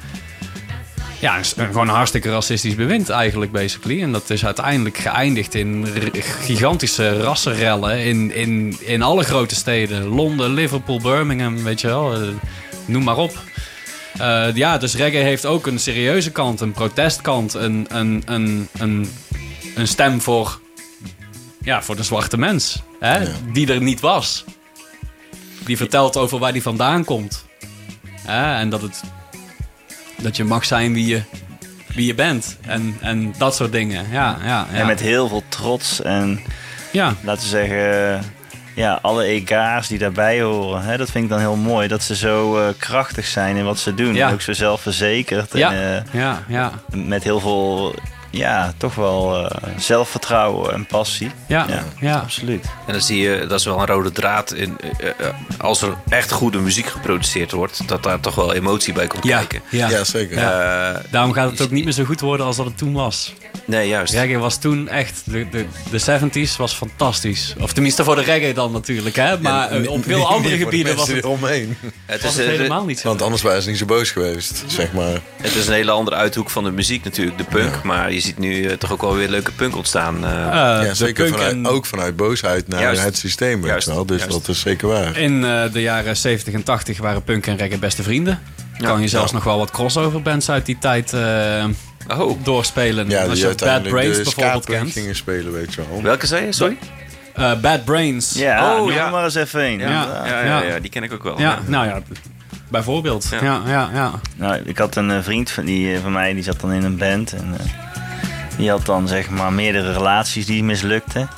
ja, een, gewoon een hartstikke racistisch bewind eigenlijk, basically. En dat is uiteindelijk geëindigd in gigantische rassenrellen in, in, in alle grote steden. Londen, Liverpool, Birmingham, weet je wel. eh, noem maar op. Eh, ja, dus reggae heeft ook een serieuze kant, een protestkant, een, een, een, een, een stem voor, ja, voor de zwarte mens. Hè? Die er niet was. Die vertelt over waar die vandaan komt. Hè? En dat, het, dat je mag zijn wie je, wie je bent. En, en dat soort dingen. Ja, ja, ja. En met heel veel trots en ja. laten we zeggen, ja, alle ega's die daarbij horen. Hè, dat vind ik dan heel mooi. Dat ze zo eh, krachtig zijn in wat ze doen. Ja. En ook zo zelfverzekerd. Ja. En, eh, ja, ja, met heel veel, ja, toch wel eh, zelfvertrouwen en passie. ja, ja. Absoluut. En dan zie je, dat is wel een rode draad. In, eh, eh, als er echt goede muziek geproduceerd wordt, dat daar toch wel emotie bij komt Ja, kijken. ja. Ja, zeker. Eh, Daarom gaat het ook niet meer zo goed worden als dat het toen was. nee, juist. Reggae was toen echt... De, de, de 70s was fantastisch. Of tenminste voor de reggae dan natuurlijk, hè. Maar op veel andere gebieden was het, omheen. Het was is, het helemaal niet zo. Want anders waren ze niet zo boos geweest, zeg maar. het is een hele andere uithoek van de muziek natuurlijk, de punk. Maar je ziet nu eh, toch ook wel weer leuke punk ontstaan. eh. Eh, ja, zeker punk vanuit, en- ook vanuit boosheid naar Juist. het systeem, Juist, wel. Dus juist. dat is zeker waar. In eh, de jaren 70 en 80 waren punk en reggae beste vrienden. Kan je zelfs Ja. nog wel wat crossover bands uit die tijd Oh, doorspelen. Ja, Als die je Bad Brains de bijvoorbeeld kent. gingen spelen, weet je wel. welke zei je? Sorry? Eh, Bad Brains. Ja, Oh, noem ja. er maar eens even een. Ja, Ja. ja, ja, ja, die ken ik ook wel. Ja, nou ja, bijvoorbeeld. Ja. Ja, ja, ja. Nou, ik had een vriend van, die, van mij, die zat dan in een band. En eh, die had dan zeg maar meerdere relaties die mislukten.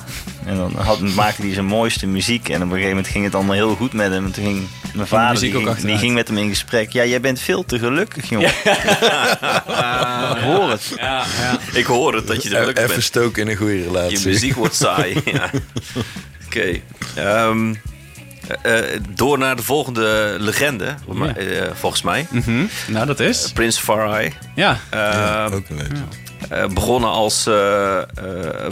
En dan had, maakte hij zijn mooiste muziek. En op een gegeven moment ging het allemaal heel goed met hem. En toen ging mijn vader, die ging, die achteruit. ging met hem in gesprek. Ja, jij bent veel te gelukkig, jongen. Ik hoor het. ja, ja. Ik hoor het dat je er gelukkig Even bent. stoken in een goede Je relatie. muziek wordt saai. ja. Oké. Ehm, eh, eh, door naar de volgende legende, Ja. eh, volgens mij. Mhm. Nou, dat is. Prince Farai. Ja. Ja, Eh, ook een eh, begonnen als, eh, eh,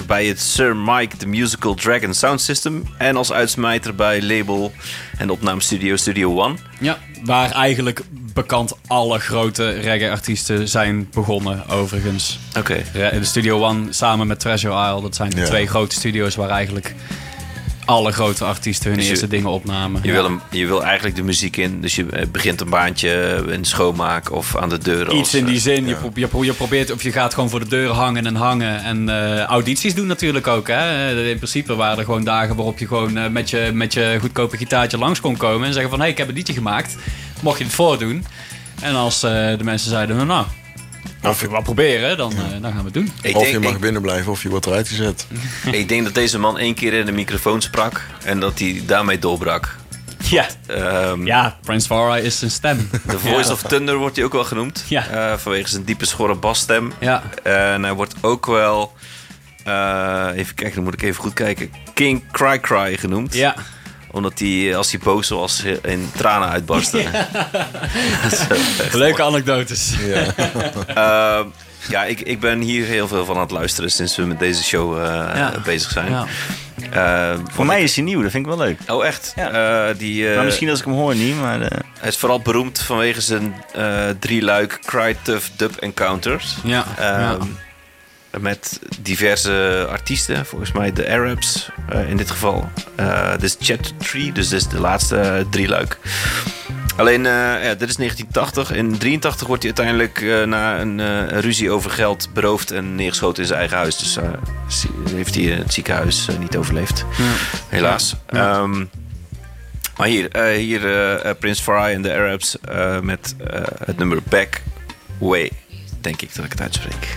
bij het Sir Mike The Musical Dragon Sound System. En als uitsmijter bij label en opnamestudio Studio One. ja. Waar eigenlijk bekend alle grote reggae-artiesten zijn begonnen, overigens. Oké. Re- De Studio One samen met Treasure Isle, dat zijn de Ja. twee grote studio's waar eigenlijk alle grote artiesten hun Dus je- eerste dingen opnamen. Je, Ja. wil hem, je wil eigenlijk de muziek in. Dus je eh, begint een baantje in schoonmaak of aan de deur. Iets als, in die eh, zin. Je, je, pro- je probeert of je gaat gewoon voor de deur hangen en hangen. En eh, audities doen natuurlijk ook. Hè? Eh, In principe waren er gewoon dagen waarop je gewoon eh, met, je, met je goedkope gitaartje langs kon komen. En zeggen van, hé, hey, ik heb een liedje gemaakt. Mocht je het voordoen? En als eh, de mensen zeiden, nou, of je wat proberen, dan, eh, dan gaan we het doen. Ik of denk, je mag ik, binnen blijven of je wordt eruit gezet. ik denk dat deze man één keer in de microfoon sprak. En dat hij daarmee doorbrak. Ja, Ehm, ja Prince Farai is zijn stem. The Voice of Thunder wordt hij ook wel genoemd. Ja. Eh, vanwege zijn diepe schorre basstem. Ja, En hij wordt ook wel... eh, even kijken, dan moet ik even goed kijken. King Cry Cry genoemd. ja. Omdat hij, als hij boos was, in tranen uitbarstte. Eh, echt leuke anekdotes. Ja. Eh, ja, ik, ik ben hier heel veel van aan het luisteren sinds we met deze show eh, Ja. bezig zijn. Ja. Eh, Voor mij is hij nieuw, dat vind ik wel leuk. Oh, echt? Ja. Eh, die, eh, maar misschien als ik hem hoor niet, maar... eh, Hij is vooral beroemd vanwege zijn eh drieluik Cry Tough Dub Encounters. Ja, Ehm, ja. Met diverse artiesten, volgens mij de Arabs eh, in dit geval. Dit is Chat Tree, dus dit is de laatste eh, drieluik. Alleen, eh, ja, dit is 1980. In 83 wordt hij uiteindelijk na een ruzie over geld beroofd en neergeschoten in zijn eigen huis. Dus heeft hij het ziekenhuis niet overleefd. Helaas. Ehm, maar hier, hier eh, Prince Farai en de Arabs met het nummer Back Way. Denk ik dat ik het uitspreek.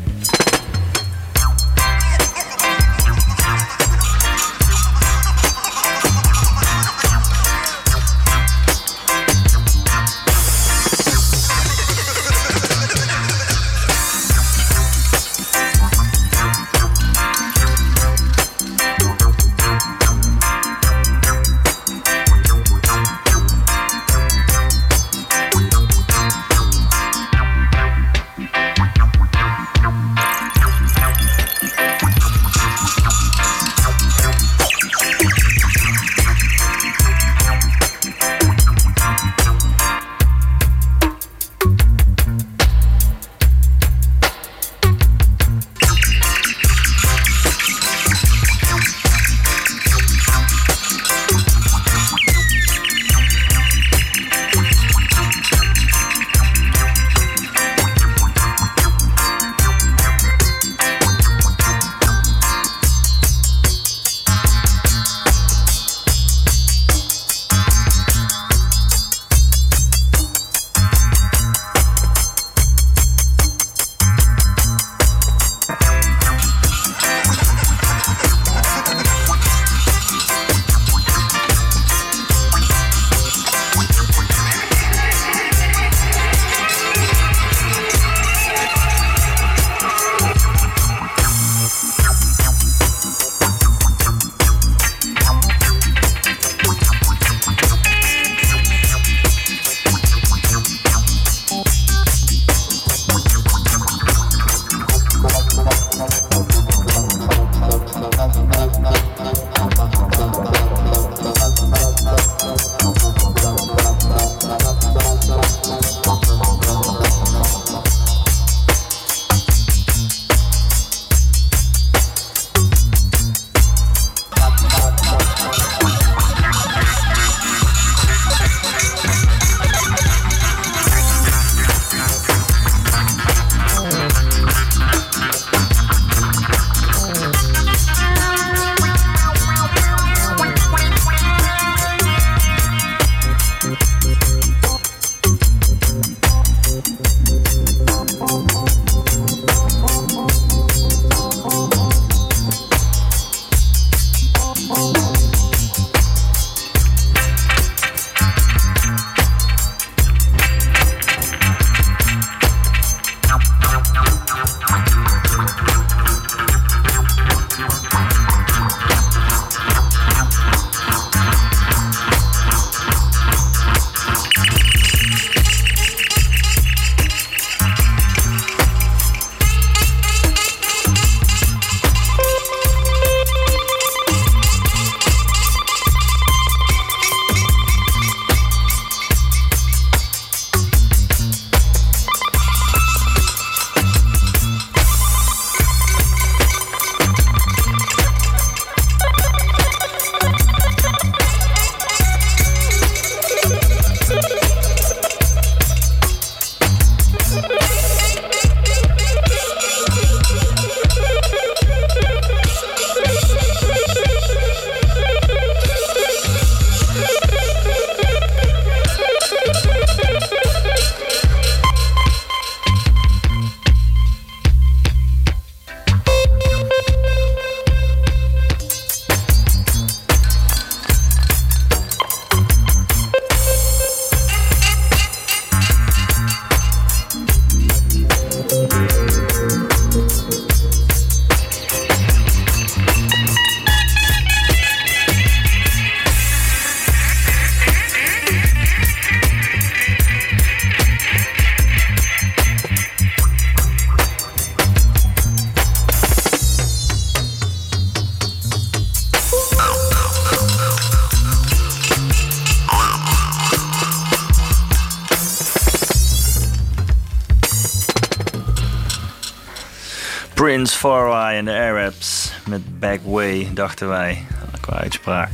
Farai en de Arabs met Back Way, dachten wij. Qua uitspraak.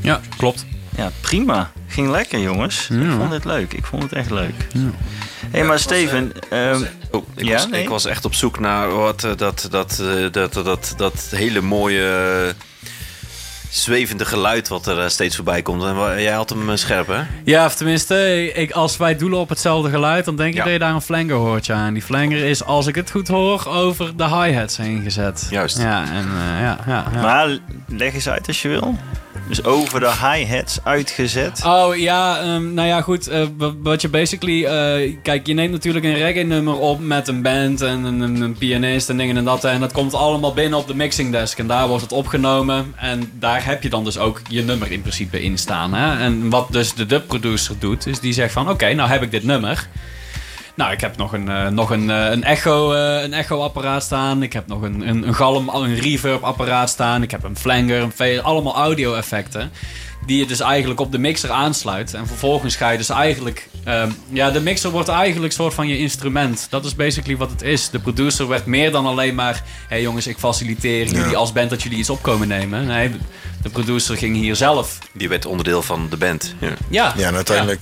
Ja, klopt. Ja, prima. Ging lekker, jongens. Ik vond het leuk. Ik vond het echt leuk. Hé, hey, maar Steven... ehm, Oh, ik, Ja, was, nee? ik was echt op zoek naar wat, eh, dat, dat, eh, dat, dat, dat, dat hele mooie zwevende geluid wat er eh, steeds voorbij komt. En jij had hem eh, scherp, hè? Ja, of tenminste, ik, als wij doelen op hetzelfde geluid, dan denk ik Ja. dat je daar een flanger hoort. Ja. En die flanger is, als ik het goed hoor, over de hi-hats heen gezet. Juist. Ja, en eh, ja, ja, ja. Maar leg eens uit als je wil. Over de hi-hats uitgezet. Oh ja, ehm, nou ja, goed. eh, wa- wat je basically. eh, kijk, je neemt natuurlijk een reggae-nummer op met een band en een, een, een pianist en dingen en dat. En dat komt allemaal binnen op de mixing desk. En daar wordt het opgenomen. En daar heb je dan dus ook je nummer in principe in staan. Hè? En wat dus de dub-producer doet, is die zegt van: Oké, nou heb ik dit nummer. Nou, ik heb nog een, eh, nog een, eh, een, echo, eh, een echo-apparaat staan. Ik heb nog een, een, een galm, een reverb-apparaat staan. Ik heb een flanger, een allemaal audio-effecten. Die je dus eigenlijk op de mixer aansluit. En vervolgens ga je dus eigenlijk... ehm, ja, de mixer wordt eigenlijk soort van je instrument. Dat is basically wat het is. De producer werd meer dan alleen maar... Hé hey jongens, ik faciliteer jullie als band dat jullie iets op komen nemen. Nee, de producer ging hier zelf... Die werd onderdeel van de band. Ja. Ja, Ja, en uiteindelijk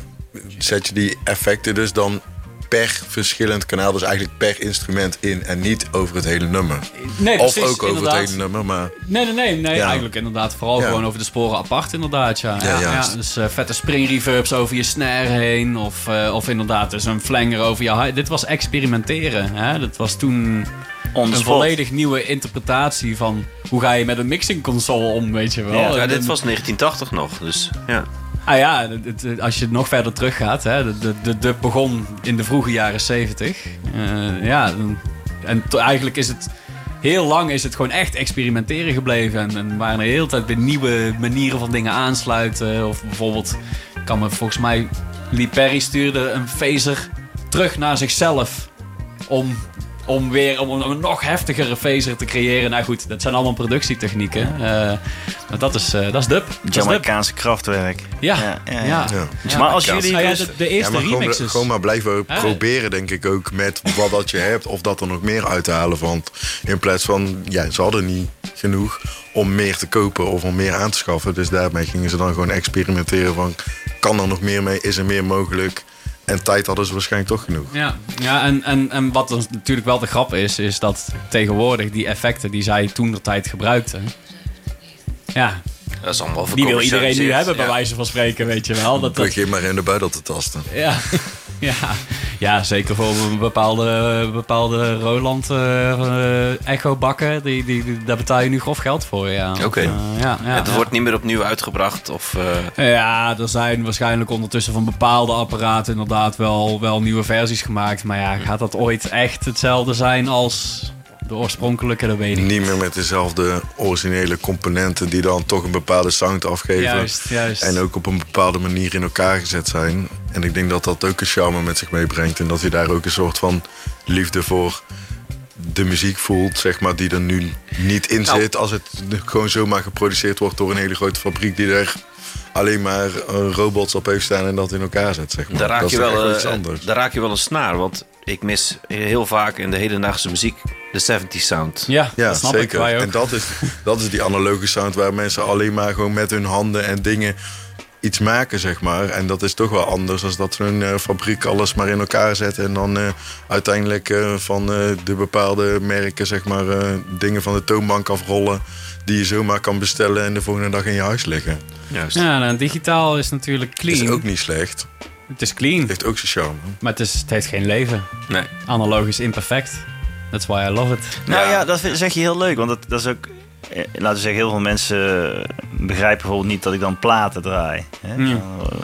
zet je die effecten dus dan per verschillend kanaal, dus eigenlijk per instrument in en niet over het hele nummer. Nee, of precies, ook over inderdaad. het hele nummer, maar Nee, nee, nee. nee Ja. Eigenlijk inderdaad vooral Ja. gewoon over de sporen apart inderdaad, ja. Ja, ja, juist. ja. Dus eh, vette springreverbs over je snare heen. Of, eh, of inderdaad dus een flanger over je... Dit was experimenteren. Hè? Dat was toen een volledig nieuwe interpretatie van... Hoe ga je met een mixing console om, weet je wel. Ja, Ja, En- dit was 1980 nog, dus ja. Ah ja, als je nog verder teruggaat, hè, de, de, begon in de vroege jaren 70. Eh, ja, en eigenlijk is het heel lang is het gewoon echt experimenteren gebleven. En, en waren er de hele tijd weer nieuwe manieren van dingen aansluiten. Of bijvoorbeeld, kan me volgens mij, Lee Perry stuurde een phaser terug naar zichzelf. Om, om weer om een nog heftigere phaser te creëren. Nou goed, dat zijn allemaal productietechnieken. Eh, maar dat is, eh, dat is dub. Jamaicaanse krachtwerk. Ja, Ja, ja, ja. ja. ja. Maar als jullie Nou ja, dus- de, eerste maar remixes. gewoon maar blijven Hè? proberen, denk ik ook, met wat dat je hebt. Of dat er nog meer uit te halen valt. In plaats van, ja, ze hadden niet genoeg om meer te kopen of om meer aan te schaffen. Dus daarmee gingen ze dan gewoon experimenteren van, kan er nog meer mee? Is er meer mogelijk? En tijd hadden ze waarschijnlijk toch genoeg. Ja, ja en, en, en wat natuurlijk wel de grap is, is dat tegenwoordig die effecten die zij toen de tijd gebruikten. Ja, Dat is allemaal die wil iedereen nu hebben, bij Ja. wijze van spreken, weet je wel. Dat, dat, Begin maar in de buidel te tasten. ja, ja, ja, zeker voor een bepaalde, bepaalde Roland eh Echo bakken, die, die, daar betaal je nu grof geld voor. Ja. Oké. Eh, ja, ja, het ja. wordt niet meer opnieuw uitgebracht of... eh, Ja, er zijn waarschijnlijk ondertussen van bepaalde apparaten inderdaad wel, wel nieuwe versies gemaakt. Maar ja, gaat dat ooit echt hetzelfde zijn als de oorspronkelijke? Dat weet ik niet. Meer met dezelfde originele componenten die dan toch een bepaalde sound afgeven. Juist, juist. En ook op een bepaalde manier in elkaar gezet zijn. En ik denk dat dat ook een charme met zich meebrengt. En dat je daar ook een soort van liefde voor de muziek voelt, zeg maar, die er nu niet in Nou. zit. Als het gewoon zomaar geproduceerd wordt door een hele grote fabriek die er alleen maar eh, robots op heeft staan en dat in elkaar zet, zeg maar. Daar raak, dat je wel, eh, anders. daar raak je wel een snaar. Want ik mis heel vaak in de hedendaagse muziek de 70 sound. Ja, Ja, dat snap ik. zeker. Wij ook. En dat is, dat is die analoge sound waar mensen alleen maar gewoon met hun handen en dingen iets maken, zeg maar. En dat is toch wel anders dan dat zo'n eh, fabriek alles maar in elkaar zet en dan eh, uiteindelijk eh, van eh, de bepaalde merken, zeg maar, eh, dingen van de toonbank afrollen die je zomaar kan bestellen en de volgende dag in je huis liggen. Juist. Ja, nou, digitaal is natuurlijk clean. Is ook niet slecht. Het is clean, Heeft ook zijn charme. maar het, is, het heeft geen leven. Nee. Analoog is imperfect. That's why I love it. Nou Ja. ja, dat zeg je heel leuk. Want dat, dat is ook... eh, Laten we zeggen, heel veel mensen begrijpen bijvoorbeeld niet dat ik dan platen draai. Hè? Ja.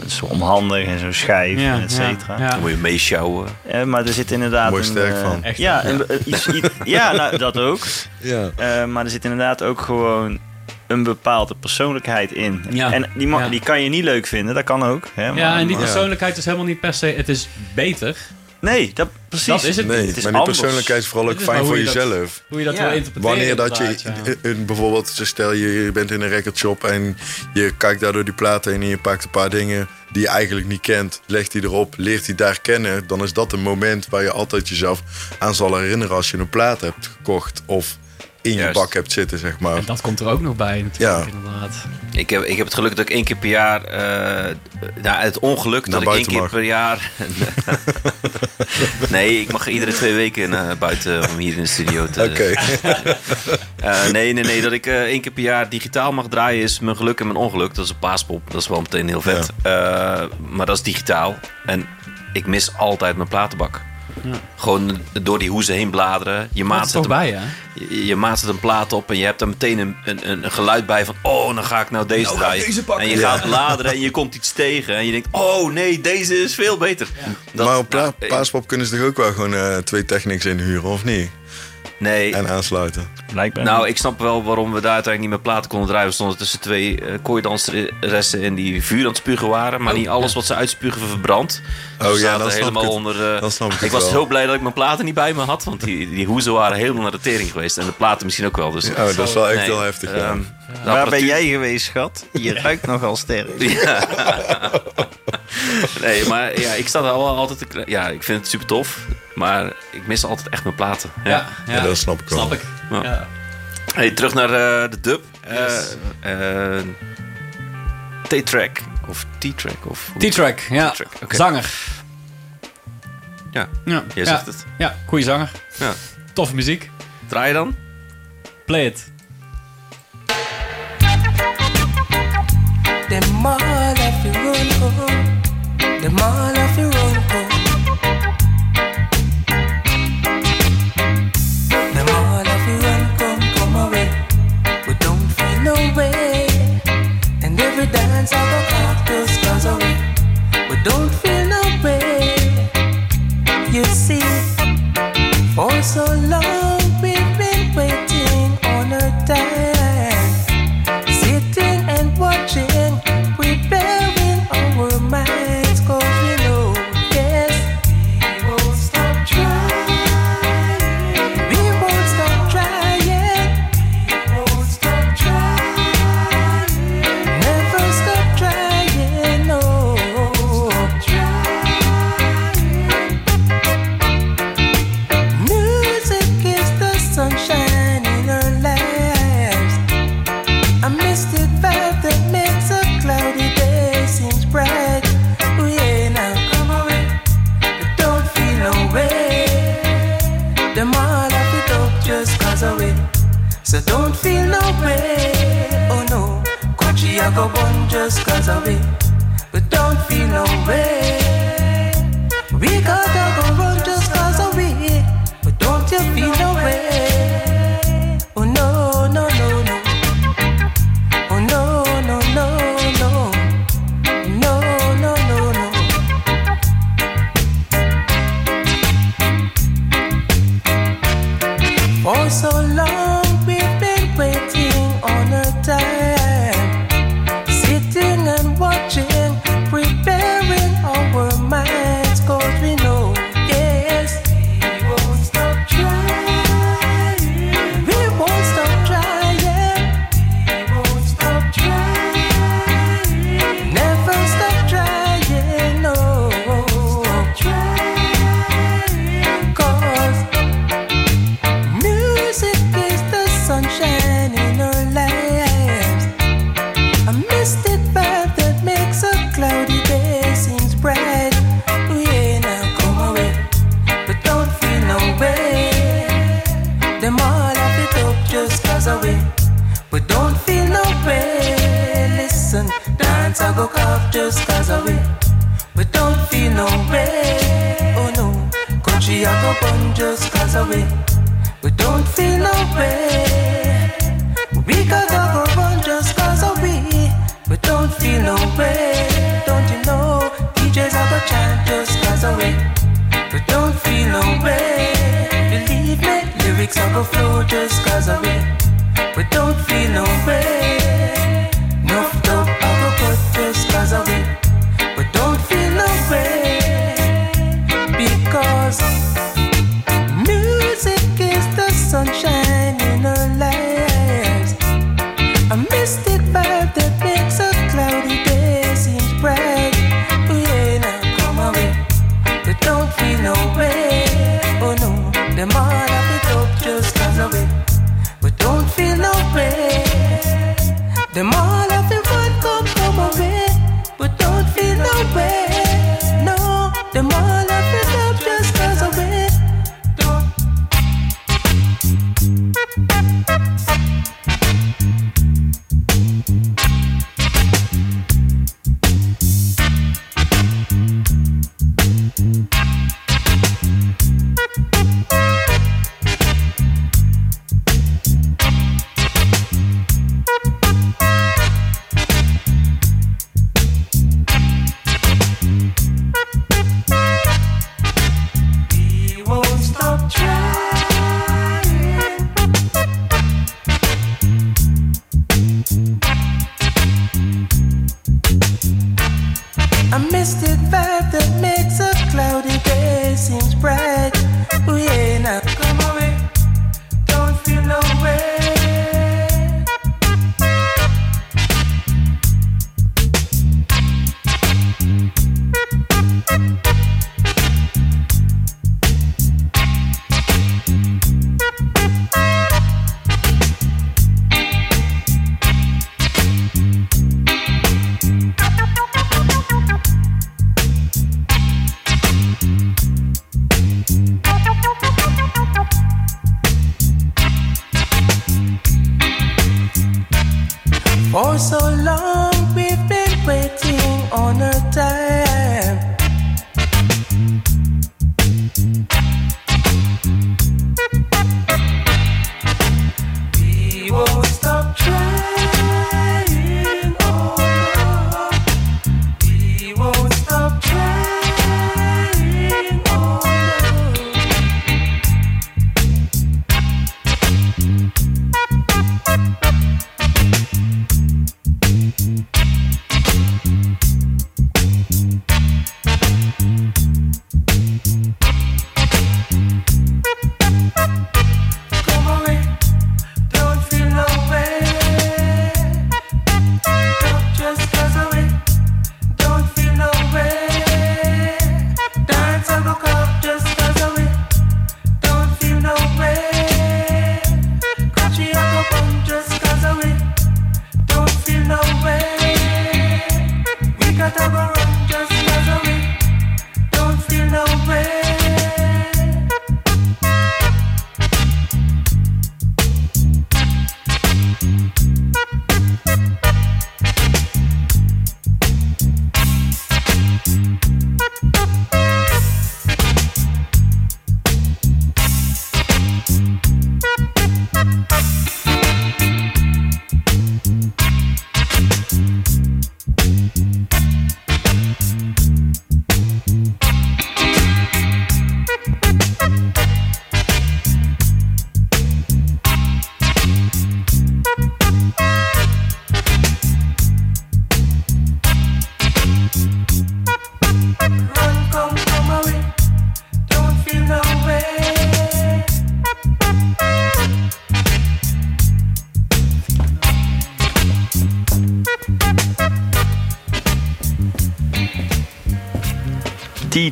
Zo, Zo omhandig en zo'n schijf, Ja, en et cetera. ja, ja. Dan moet je meesjouwen. Eh, maar er zit inderdaad Mooi een... sterk eh, van. Echt, ja, een- een- iets, iets- ja nou, dat ook. Ja. Eh, maar er zit inderdaad ook gewoon een bepaalde persoonlijkheid in. Ja. En die, Ja. die kan je niet leuk vinden, dat kan ook. Hè? Ja, en die persoonlijkheid is helemaal niet per se... Het is beter. Nee, dat, precies. Dat is het Nee, niet. Het is maar die anders. persoonlijkheid is vooral ook is fijn voor dat- jezelf. Hoe je dat Ja. wil interpreteren. Wanneer dat je ja. in- in bijvoorbeeld, stel je, je bent in een recordshop en je kijkt daar door die platen heen en je pakt een paar dingen die je eigenlijk niet kent, legt die erop, leert die daar kennen, dan is dat een moment waar je altijd jezelf aan zal herinneren als je een plaat hebt gekocht of in je bak hebt zitten, zeg maar. En dat komt er ook nog bij natuurlijk, Ja. inderdaad. Ik heb, ik heb het geluk dat ik één keer per jaar... eh, nou, het ongeluk Naar dat ik één keer mag. per jaar... nee, ik mag iedere twee weken naar buiten om hier in de studio te... Oké, Eh, nee, nee, nee. Dat ik eh, één keer per jaar digitaal mag draaien is mijn geluk en mijn ongeluk. Dat is een paaspop. Dat is wel meteen heel vet. Eh, maar dat is digitaal. En ik mis altijd mijn platenbak. Gewoon door die hoezen heen bladeren. Je Maat zet bij, hè? je, je maat zet een plaat op en je hebt dan meteen een, een, een, een geluid bij van... Oh, dan ga ik nou deze draaien. en je gaat bladeren en je komt iets tegen. En je denkt, oh nee, deze is veel beter. Dat- maar op nou, eh, Paaspop kunnen ze toch ook wel gewoon eh, twee technics inhuren, of niet? Nee, En aansluiten. Blijkbaar. Nou, ik snap wel waarom we daar uiteindelijk niet met platen konden draaien. We stonden tussen twee uh, kooidanseressen en die vuur aan het spugen waren. Maar niet alles wat ze uitspugen verbrandt. Dus Oh ja, snap helemaal ik het. onder. eh, Dan snap ik ik het was wel. zo blij dat ik mijn platen niet bij me had. Want die, die hoezen waren helemaal naar de tering geweest. En de platen misschien ook wel. Dus, Oh, dat is wel echt nee, heel heftig. ja. Waar ben jij geweest, schat? Je ruikt nogal sterk. Ja. nee, maar ja, ik sta daar wel altijd. te Ja, ik vind het super tof. Maar ik mis altijd echt mijn platen. Ja. Ja, ja, Ja, dat snap ik wel. Snap ik. Hey, terug naar eh, de dub. Eh, eh, T-track. Of T-track. Of T-track, ja. T-track. Zanger. Ja, Ja. jij ja. zegt het. Ja, goede zanger. Ja. Toffe muziek. Draai je dan? Play it. Them all have to run home. Them all have to run home. Them all have to run, come, come away. We don't feel no way. And every dance I go cactus goes away. We don't feel no way. You see, for so long just cause of it. But don't feel no way. We gotta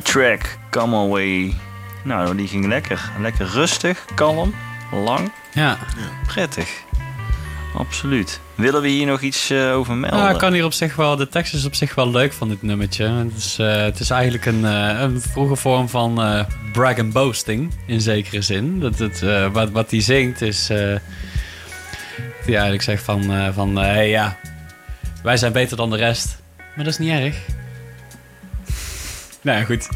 Track, Come Away. Nou, die ging lekker. Lekker rustig, kalm, lang. Ja. Prettig. Absoluut. Willen we hier nog iets eh, over melden? Ja, ik kan hier op zich wel. De tekst is op zich wel leuk van dit nummertje. Het is, eh, het is eigenlijk een, uh, een vroege vorm van brag and boasting in zekere zin. Dat het, wat, wat hij zingt is. die eigenlijk zegt van: van hey, ja, wij zijn beter dan de rest. Maar dat is niet erg nou ja, goed.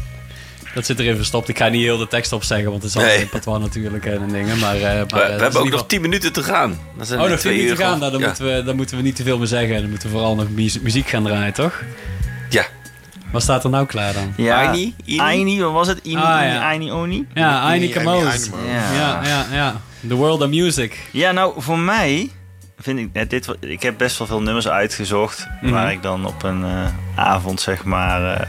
Dat zit erin verstopt. Ik ga niet heel de tekst opzeggen, want het is altijd Nee. een patois natuurlijk en dingen. Maar, eh, maar, We, eh, we hebben ook nog geval- 10 minuten te gaan. Dat zijn Oh, nog twee twee uur minuten gaan. gewoon. Nou, dan, Ja. moeten we, dan moeten we niet te veel meer zeggen. Dan moeten we vooral nog mu- muziek gaan draaien, toch? Ja. Wat staat er nou klaar dan? Ja, Aini? Ini? Aini, wat was het? Ini, Ah, ja. Aini, Oni? Ja, Aini Aini, Kamoos. Aini, Aini. Ja, ja, ja. The World of Music. Ja, nou, voor mij vind ik... Dit, ik heb best wel veel nummers uitgezocht... Mhm. waar ik dan op een eh, avond, zeg maar... eh,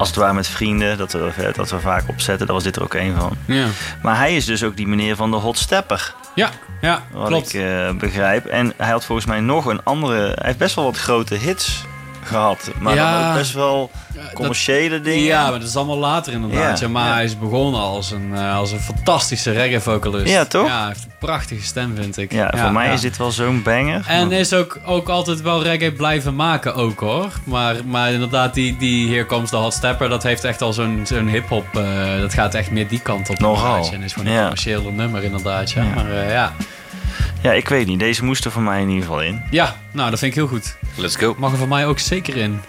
als het ware met vrienden, dat we, dat we vaak opzetten. Daar was dit er ook een van. Ja. Maar hij is dus ook die meneer van de Hot Stepper. Ja, ja Wat klopt. ik eh, begrijp. En hij had volgens mij nog een andere... Hij heeft best wel wat grote hits gehad. Maar Ja. dan ook best wel commerciële dingen. Ja, maar dat is allemaal later inderdaad. Ja, Ja, maar ja. hij is begonnen als een, eh, als een fantastische reggae-vocalist. Ja, toch? Ja, hij heeft een prachtige stem, vind ik. Ja, voor mij ja. is dit wel zo'n banger. En Maar- is ook, ook altijd wel reggae blijven maken ook hoor. Maar, maar inderdaad, die, die Here Comes the Hot Stepper, dat heeft echt al zo'n zo'n hip-hop. eh, dat gaat echt meer die kant op. Nogal. En is gewoon een Ja. commerciële nummer inderdaad. Ja. Ja. Maar eh, ja. Ja, ik weet niet. Deze moest er voor mij in ieder geval in. ja, nou dat vind ik heel goed. Let's go. Mag er voor mij ook zeker in.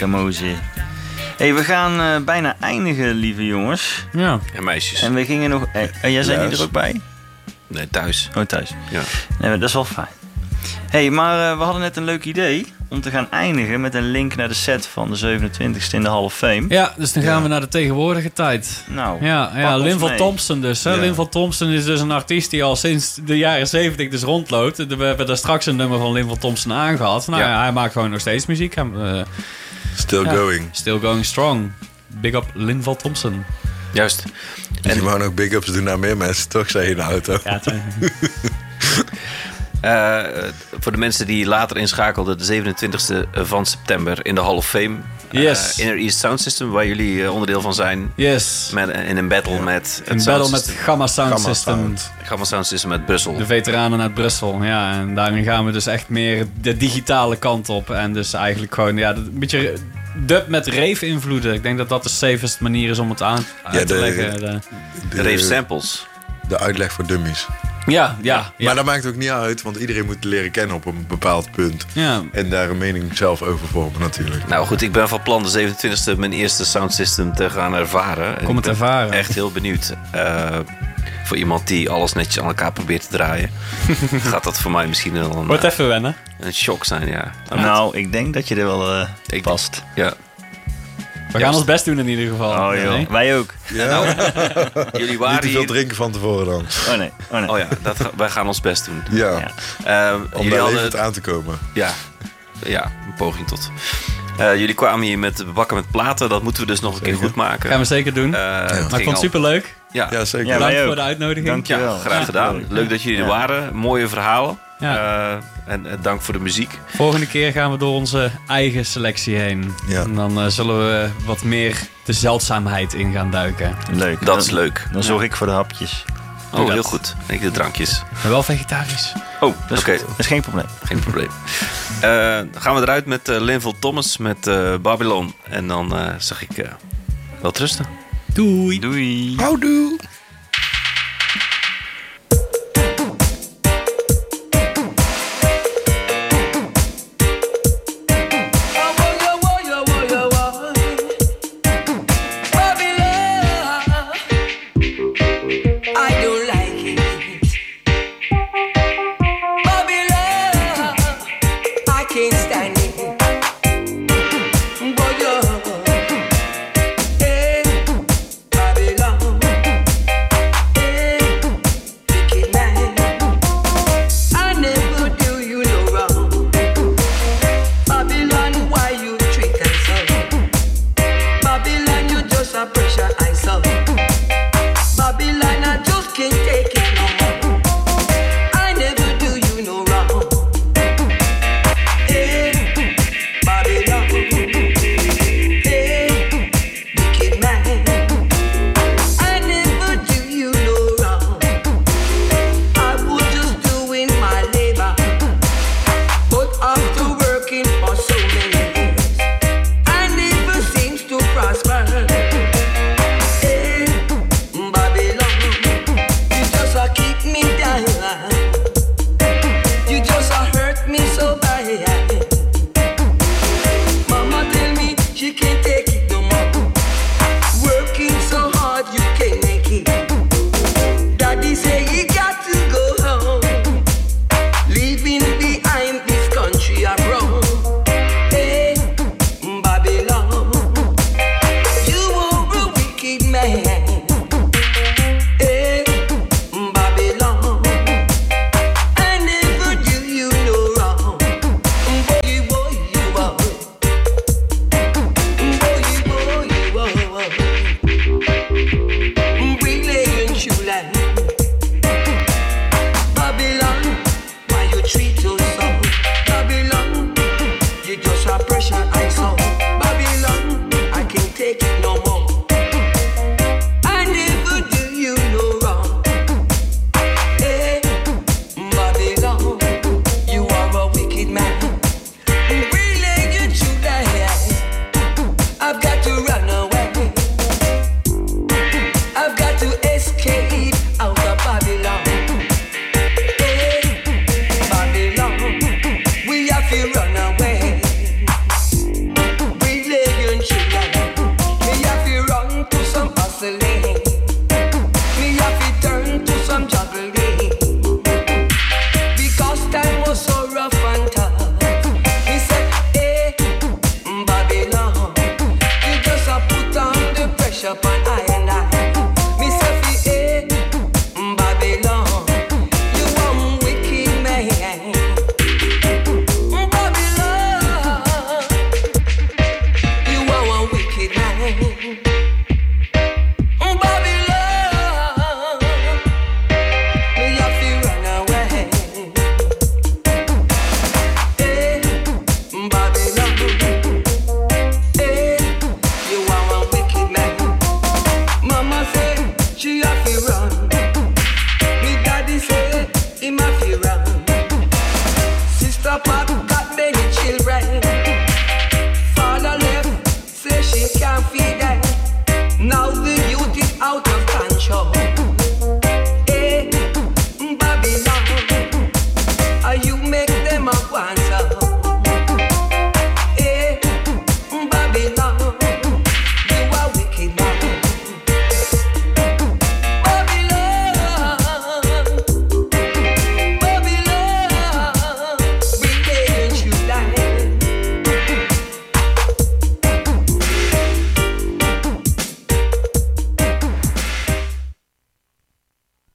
Kamoze. hey, we gaan eh, bijna eindigen, lieve jongens. Ja. En meisjes. En we gingen nog... eh, eh, jij niet Juist. er ook bij? Nee, thuis. Oh, thuis. Ja. Nee, dat is wel fijn. hey, maar eh, we hadden net een leuk idee om te gaan eindigen met een link naar de set van de 27e in de Hall of Fame. ja, dus dan gaan we naar de tegenwoordige tijd. Nou, Ja, ja ons Linval. Thompson dus. Hè? Ja. Linval Thompson is dus een artiest die al sinds de jaren 70 dus rondloopt. We hebben daar straks een nummer van Linval Thompson aangehad. Nou Ja. ja, hij maakt gewoon nog steeds muziek. Hij, Still Ja. going. still going strong. Big up Linval Thompson. Juist. En je mag nog big ups doen naar meer mensen, toch? Zei je in de auto. Ja, Eh, voor de mensen die later inschakelden, de 27e van september in de Hall of Fame. Eh, Yes. Inner East Sound System, waar jullie eh, onderdeel van zijn. yes. Met, in een battle met Een battle sound met. Gamma Sound Gamma System. Sound. Gamma Sound System uit Brussel. De veteranen uit Brussel, ja. En daarin gaan we dus echt meer de digitale kant op. En dus eigenlijk gewoon, ja, een beetje dub met rave-invloeden. Ik denk dat dat de safest manier is om het aan Ja, te de- leggen. De- De Rave Samples. de uitleg voor dummies. Ja, ja, ja. Maar dat maakt ook niet uit, want iedereen moet leren kennen op een bepaald punt. ja. En daar een mening zelf over vormen natuurlijk. Nou goed, ik ben van plan de 27e mijn eerste sound system te gaan ervaren. En Kom het ik ben ervaren. Echt heel benieuwd. Eh, voor iemand die alles netjes aan elkaar probeert te draaien. gaat dat voor mij misschien wel een, Wordt eh, even wennen. een shock zijn, ja. nou, ik denk dat je er wel eh, Ik- past. ja. We gaan ons best doen in ieder geval. Oh joh, Nee? wij ook. Ja, Jullie niet waren te veel hier... drinken van tevoren dan. Oh nee, oh nee. Oh ja, dat, wij gaan ons best doen. Ja, Ja. Eh, om jullie daar hadden, aan te komen. ja, ja, een poging tot. Eh, jullie kwamen hier met bakken met platen. Dat moeten we dus nog een keer goed maken. Gaan we zeker doen. Eh, maar het ik vond het super leuk. Ja, Ja, zeker. Bedankt voor de uitnodiging. Dank je Ja, wel. graag gedaan. Leuk dat jullie er waren. Mooie verhalen. Ja. Eh, en eh, dank voor de muziek. Volgende keer gaan we door onze eigen selectie heen. Ja. En dan eh, zullen we wat meer de zeldzaamheid in gaan duiken. Leuk. Dat is leuk. Dan zorg ik voor de hapjes. Oh, dat. heel goed. Ik de drankjes. Maar wel vegetarisch. Oh, Dat oké. is, dat is geen probleem. Geen probleem. Eh, dan gaan we eruit met uh, Linville Thomas met eh, Babylon. En dan eh, zeg ik eh wel trusten. Doei. Doei. Houdoe!